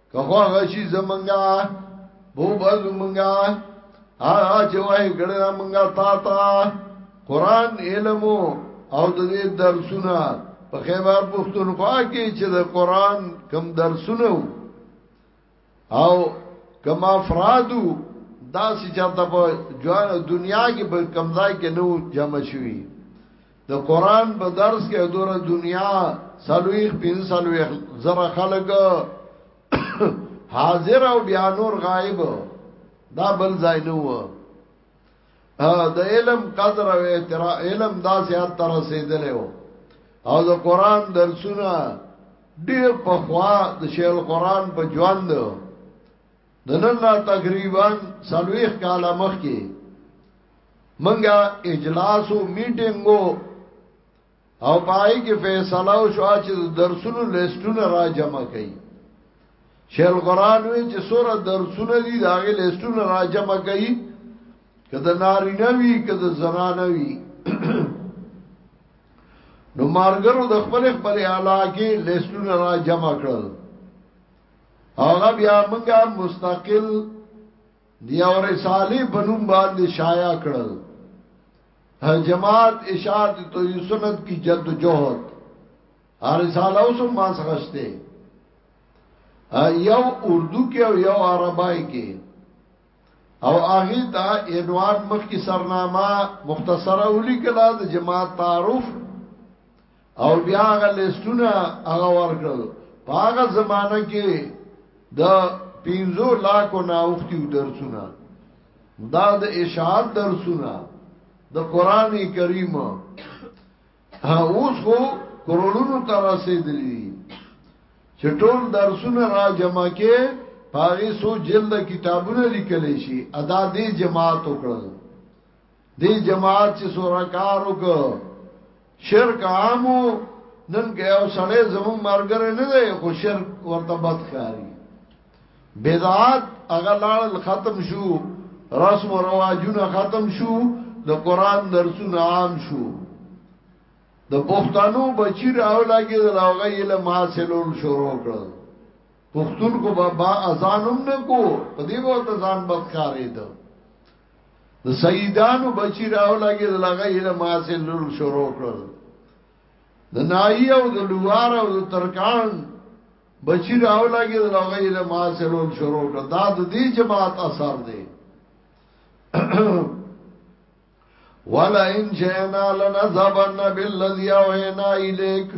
که خو هغه شي زمونږه بو به زمونږه هغه چې وای کړه مونږه تا تا قران علم او د دې درسونه په خیبر پښتونخوا کې چې د قران کم درسونه او کم افرادو دا چې چاته په ژوند دنیا کې په کمزای کې نو جمع شوي د قران په درس کې دوره دنیا سلويخ پین سلويخ زره خلق حاضر او بیا نور غائب دا بل ځای نه و د علم قدر او احترام علم دا سیات تر رسیدلې و او د قران درسونه ډیر په خوا د شیخ القران په ژوند د نن نه تقریبا سلويخ کال مخکې منګه اجلاس او میټینګو او پای کې فیصله او شو چې درسونو لیستونه را جمع کړي شیل قران وی چې سوره درسونه دي داغه لیستونه را جمع کړي کده ناری نوی کده زنا نوی نو مارګرو د خپل خپل علاقه لیستونه را جمع کړل هغه بیا موږ مستقل دی او رساله بنوم باندې شایع کړل جماعت اشاعت تو سنت کی جد جوہد ار رساله اوس ما سغشته یو اردو کې او یو عربای کې او هغه دا عنوان مخ کی سرنامه مختصره ولیکلا د جماعت تعارف او بیا هغه لیستونه هغه ورکړل په هغه زمانہ کې د پینزو لاکو نا اوختیو درسونه دا د اشعاد درسونه د قران کریم اوس خو کرولونو تر رسیدلی چې ټول درسونه را جمع کې پاغي سو جلد کتابونه لیکل شي ادا دې جماعت وکړل دی جماعت چې سورکارو کو شرک عامو نن کې او سړی زمون مرګر نه دی خو شرک ورته بد کاری بدعات هغه لاړ ختم شو رسم و رواجونه ختم شو د قران درسونه عام شو د پښتنو بچی راو لاګي د لاغه یله ماسلون شروع کړ پښتون کو بابا اذانم نه کو په دې وخت ځان بدکارې ده د سیدانو بچی راو لګي د لغه علم حاصل نور شروع کړل د نای او د لوار او د ترکان بچی راو لګي د لغه علم حاصل نور شروع کړل دا د دې جماعت اثر دی ولا ان شئنا لنذهبن بالذي اوحينا اليك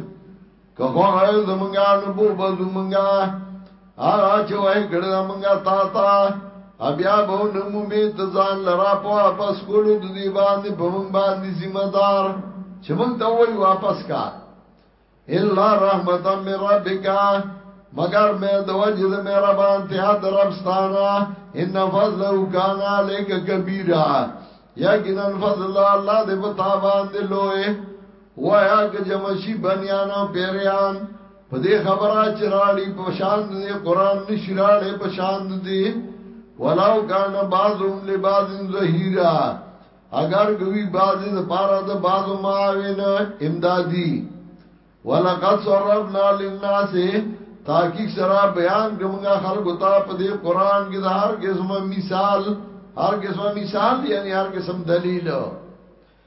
که خو هر زمونږه نو بو بزو مونږه آغا چه وحی کرد مونږه تا تا ابیا بو نمو می تزان لرا پا واپس کولو دو دی باندی پا مونگ باندی زیمہ دار چه مونگ تا وی واپس کا اللہ رحمتا من ربکا مگر میں دوجی دا میرا بانتی آد ربستانا ان فضلو کانا لیک کبیرہ یقینا فضل الله دې په تابان دې لوی وایا که جمشی بنیان او پیریان په دې خبره چې راړي په شان دې قران نشي راړي په شان دې ولو کان بعضهم لبعض ظهیرا اگر کوي بعض د پاره د بعض معاون امدادي ولقد صرفنا للناس تحقیق سره بیان کومه خلکو ته په دې قران کې د هر قسمه مثال هر قسمه مثال یعنی هر قسم دلیل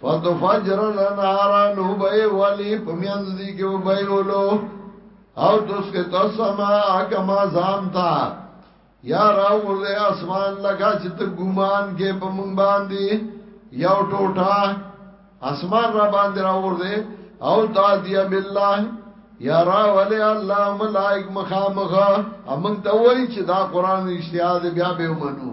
فتفجرنا نارا نو بای والی پمیند دی کې وبای ولو او تس کې تسما کما زامتا یا راوله اسمان لگا چې ته ګمان کې پمون باندې یو ټوټه اسمان را باندې راوړې او تا دی بالله یا راوله الله ملائک مخامخه امن ته وای چې دا قران اشتیاز بیا به منو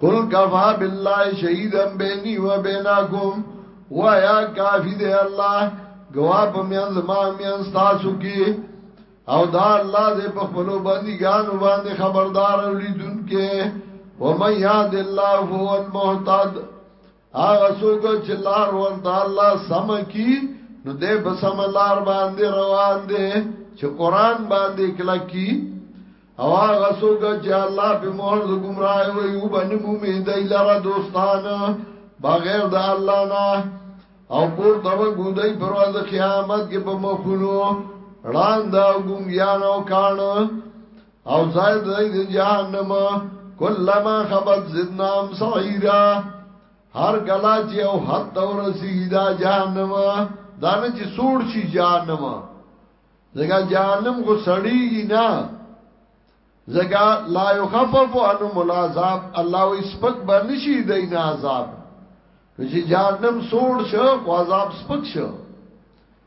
قل کفا بالله شهیدا بیني و بینکم ویا کافی دی الله گواه په میان زما میان تاسو کې او دا الله دې په خپل بندګانو باندې خبردار اولیدونکو و من یاد الله هو المهتد هغه څوک چې لار ورته الله سم کی نو دې په سم لار باندې روان دي چې قران باندې کله کی او هغه څوک چې الله په مور د گمراه وي او باندې مومي دای لاره دوستان بغیر د الله نه او پور ته وګودای پر ورځ قیامت کې په مخونو وړاند او ګونګیان او کان او ځای دوی د جهنم کلما خبت زدنام سعیرا هر کلا چې او حد دور سیدا جهنم دانه چې سوړ شي جهنم زګا جهنم کو سړیږي نه زګا لا یخفف عنهم العذاب الله وي سپک باندې شي دین عذاب چې جهنم سوړ شو عذاب سپک شو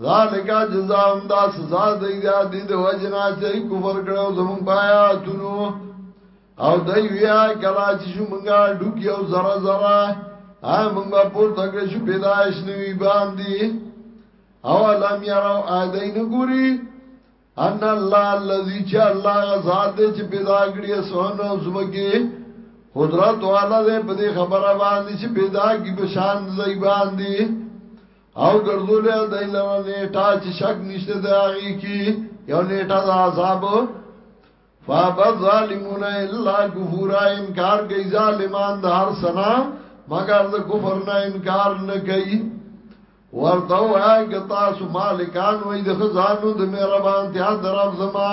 ذالک جزاهم دا سزا دی دا دی د وجنا چې کفر کړو زمون پایا تونو او دای بیا کلا چې شومګه ډوکی او زرا زرا ا موږ په تګړه شو پیدائش نوی باندې او لم یرو ادین ګوري ان الله الذي چې الله غزاد دې چې پیدا کړی سونه زمګي قدرت والا دې په دې خبره باندې چې پیدا کی بشان زئی باندې او ګرځولې د لره نیټه چې شک نشته د هغه کې یو نیټه د عذاب فابد ظالمون الا کفورا انکار کوي ظالمان د هر سنا مگر د کفر نه انکار نه کوي ورته وای کتا سو مالکان وای د خزانو د مهربان ته درف زما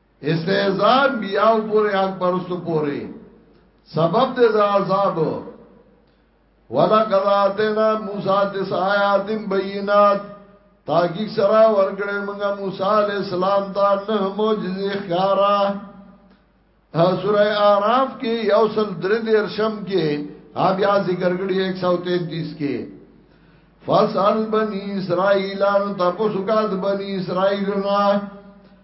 استعذاب بیاو پوری حق پرستو پوری سبب دې دا عذاب ولقد اتنا موسی تس آیات بینات تاکي سرا ورګړې موږ موسی عليه السلام ته نه معجزې ښکارا سوره আরাف کې یو سل درې دیر شم کې بیا ذکر کړی 133 کې فاسال بنی اسرائیل ان تاسو کا د بنی اسرائیلنا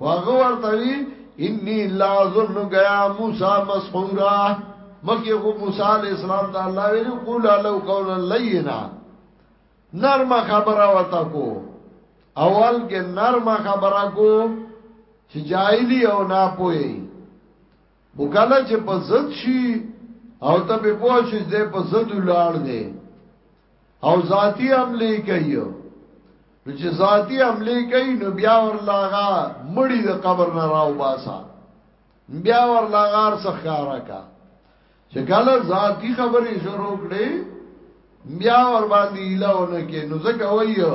واغه ورتوی انی لا ظن گیا موسی مسحورا مکه خو موسی علی السلام ته الله ویلو قول لو قولا لینا نرم خبره وتا کو اول کې نرم خبره کو چې جاهلی او ناپوهی خو کله چې په ضد شي او ته به پوه شې چې په ضد ولار دی او ذاتی عملی کوي نو چې ذاتی عملی کوي نو بیا ورلاغه مړی د قبر نه راو باسا بیا ورلاغار سخاره کا چې کله ذاتی خبرې شروع کړي بیا ور باندې الهونه کې نو زکه وایو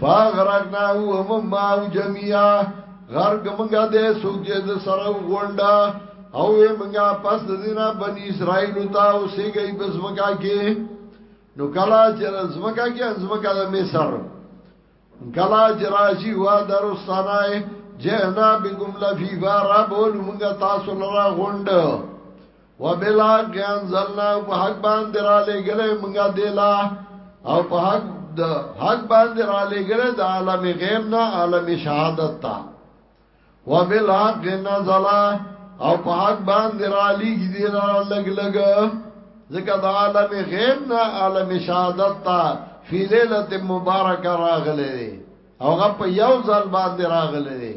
فاغرقناه ومن معه جميعا غرق منګه دې سوق چې د سره غونډه او وې منګه پس د دینه بنی اسرائیل ته او سي گئی بس مکا کې نو کلا چې زمکا کې زمکا د مصر کلا چې راشي وا درو سنای جهنا بكم لفيفا رب ول منګه تاسو لرا غونډه وبلا جان زلنا په حق باندې را لګلې مونږه دیلا او په حق د حق باندې را لګلې د عالم غیب نه عالم شهادت تا وبلا جان زلا او په حق باندې را لګې دی را لګ لګ ځکه د عالم غیب نه عالم شهادت تا فی ليله مبارکه راغلې او غ په یو ځل باندې راغلې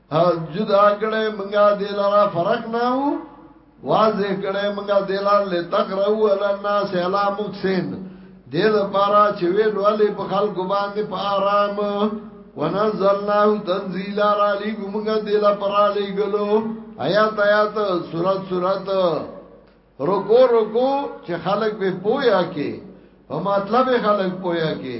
جدا کړه منګه دلارا فرق ناو واضح کړه منګه دلار له تقرو علی الناس علی مکسن دې لپاره چې ویل ولې په خلکو باندې په آرام ونزلناه تنزیلا را لګو منګه دلارا پر لګلو آیات آیات سورات سورات رکو رکو چې خلک به پویا کې په مطلب خلک پویا کې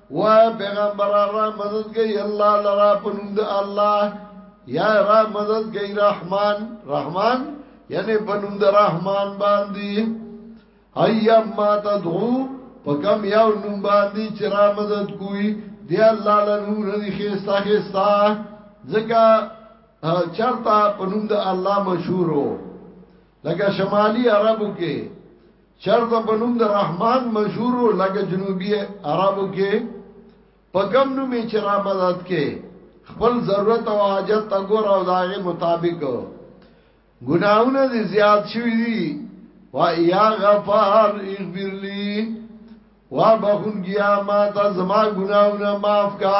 وایه پیغمبره را مدد کئی الله لرا پنوم د الله یا را مدد کئی رحمان رحمان یعنی پنوم د رحمان باندی ایم ما تدعو په کم یو نوم باندی چې را مدد کوئی دی الله لنو ندی خیستا خیستا ځکه چرتا پنوم د الله مشهورو لکه شمالی عربو کې چرته په نوم د رحمان مشهور لګه جنوبي عربو کې په کم نومې چې را مدد کې خپل ضرورت او حاجت ته ګور او داغه مطابق ګناونه دي زیات شوی دي وا یا غفار اغفر لی وا بخون گیا ما تا زما گناہونا معاف کا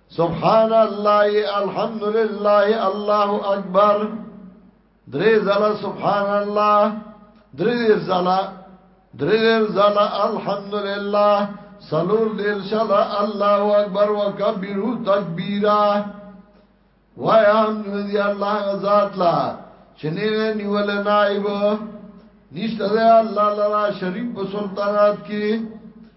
سبحان الله الحمد لله الله اکبر درې زله سبحان الله درې زله درې زله الحمد لله سلور دیر شلا الله اکبر وکبیرو تکبیرا وایا نزی الله غزات لا چنی نیول نائب نشته الله لرا شریف سلطنات کی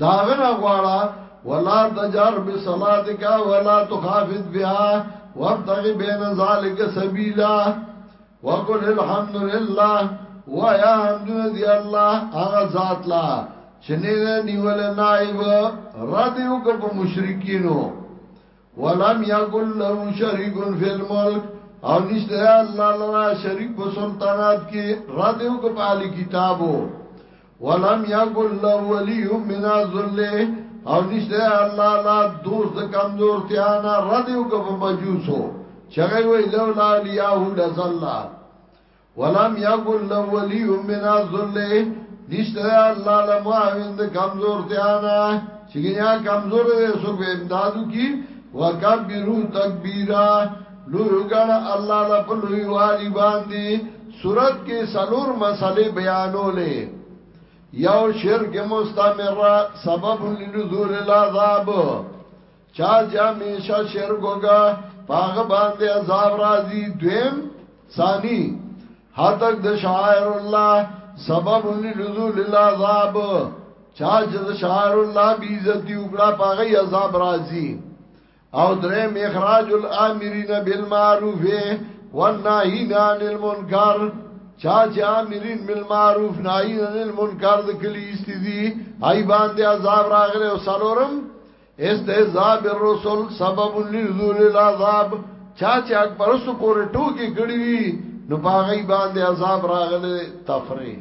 دا غنا غواړه ولا تجر بصلاتك ولا تخافت بها وابتغ بين ذلك سبيلا وقل الحمد لله ويا حمد دي الله هغه ذات لا چنه نیول نائب را دیو کو مشرکینو ولم یکل له شریک فی الملک او نشته الله لرا شریک په سلطنت کې را دیو کو پالی کتابو ولم یکل له ولی من الذل او نشته الله لا دوست کمزور تیانا را دیو کو په مجوسو چغی وی لولا لیاهو لزلات ولم یکن له ولی من الذل نشته الله له معاون د کمزور تیانا چې یا کمزور دی سو په امدادو کی وکبرو تکبیرا لوی ګړه الله له په لوی والی باندې صورت کې سلور مسلې بیانولې یو شرک مستمر سبب لنزول العذاب چا جا میشا شرک ہوگا پاغ باندې عذاب راځي دویم ثانی حتک د شاعر الله سبب لنزول العذاب چا چې د شاعر الله بی عزت وکړه پاغه عذاب راځي او درې مخراج الامرین بالمعروف والناهین عن المنکر چا چې امرین بالمعروف ناهین عن المنکر د کلی استدی ای باندې عذاب راغله او سلورم استهزاء بالرسل سبب لنزول العذاب چا چې اکبر سو پورې ټوکی کړی وی نو باغی باندې عذاب راغله تفریح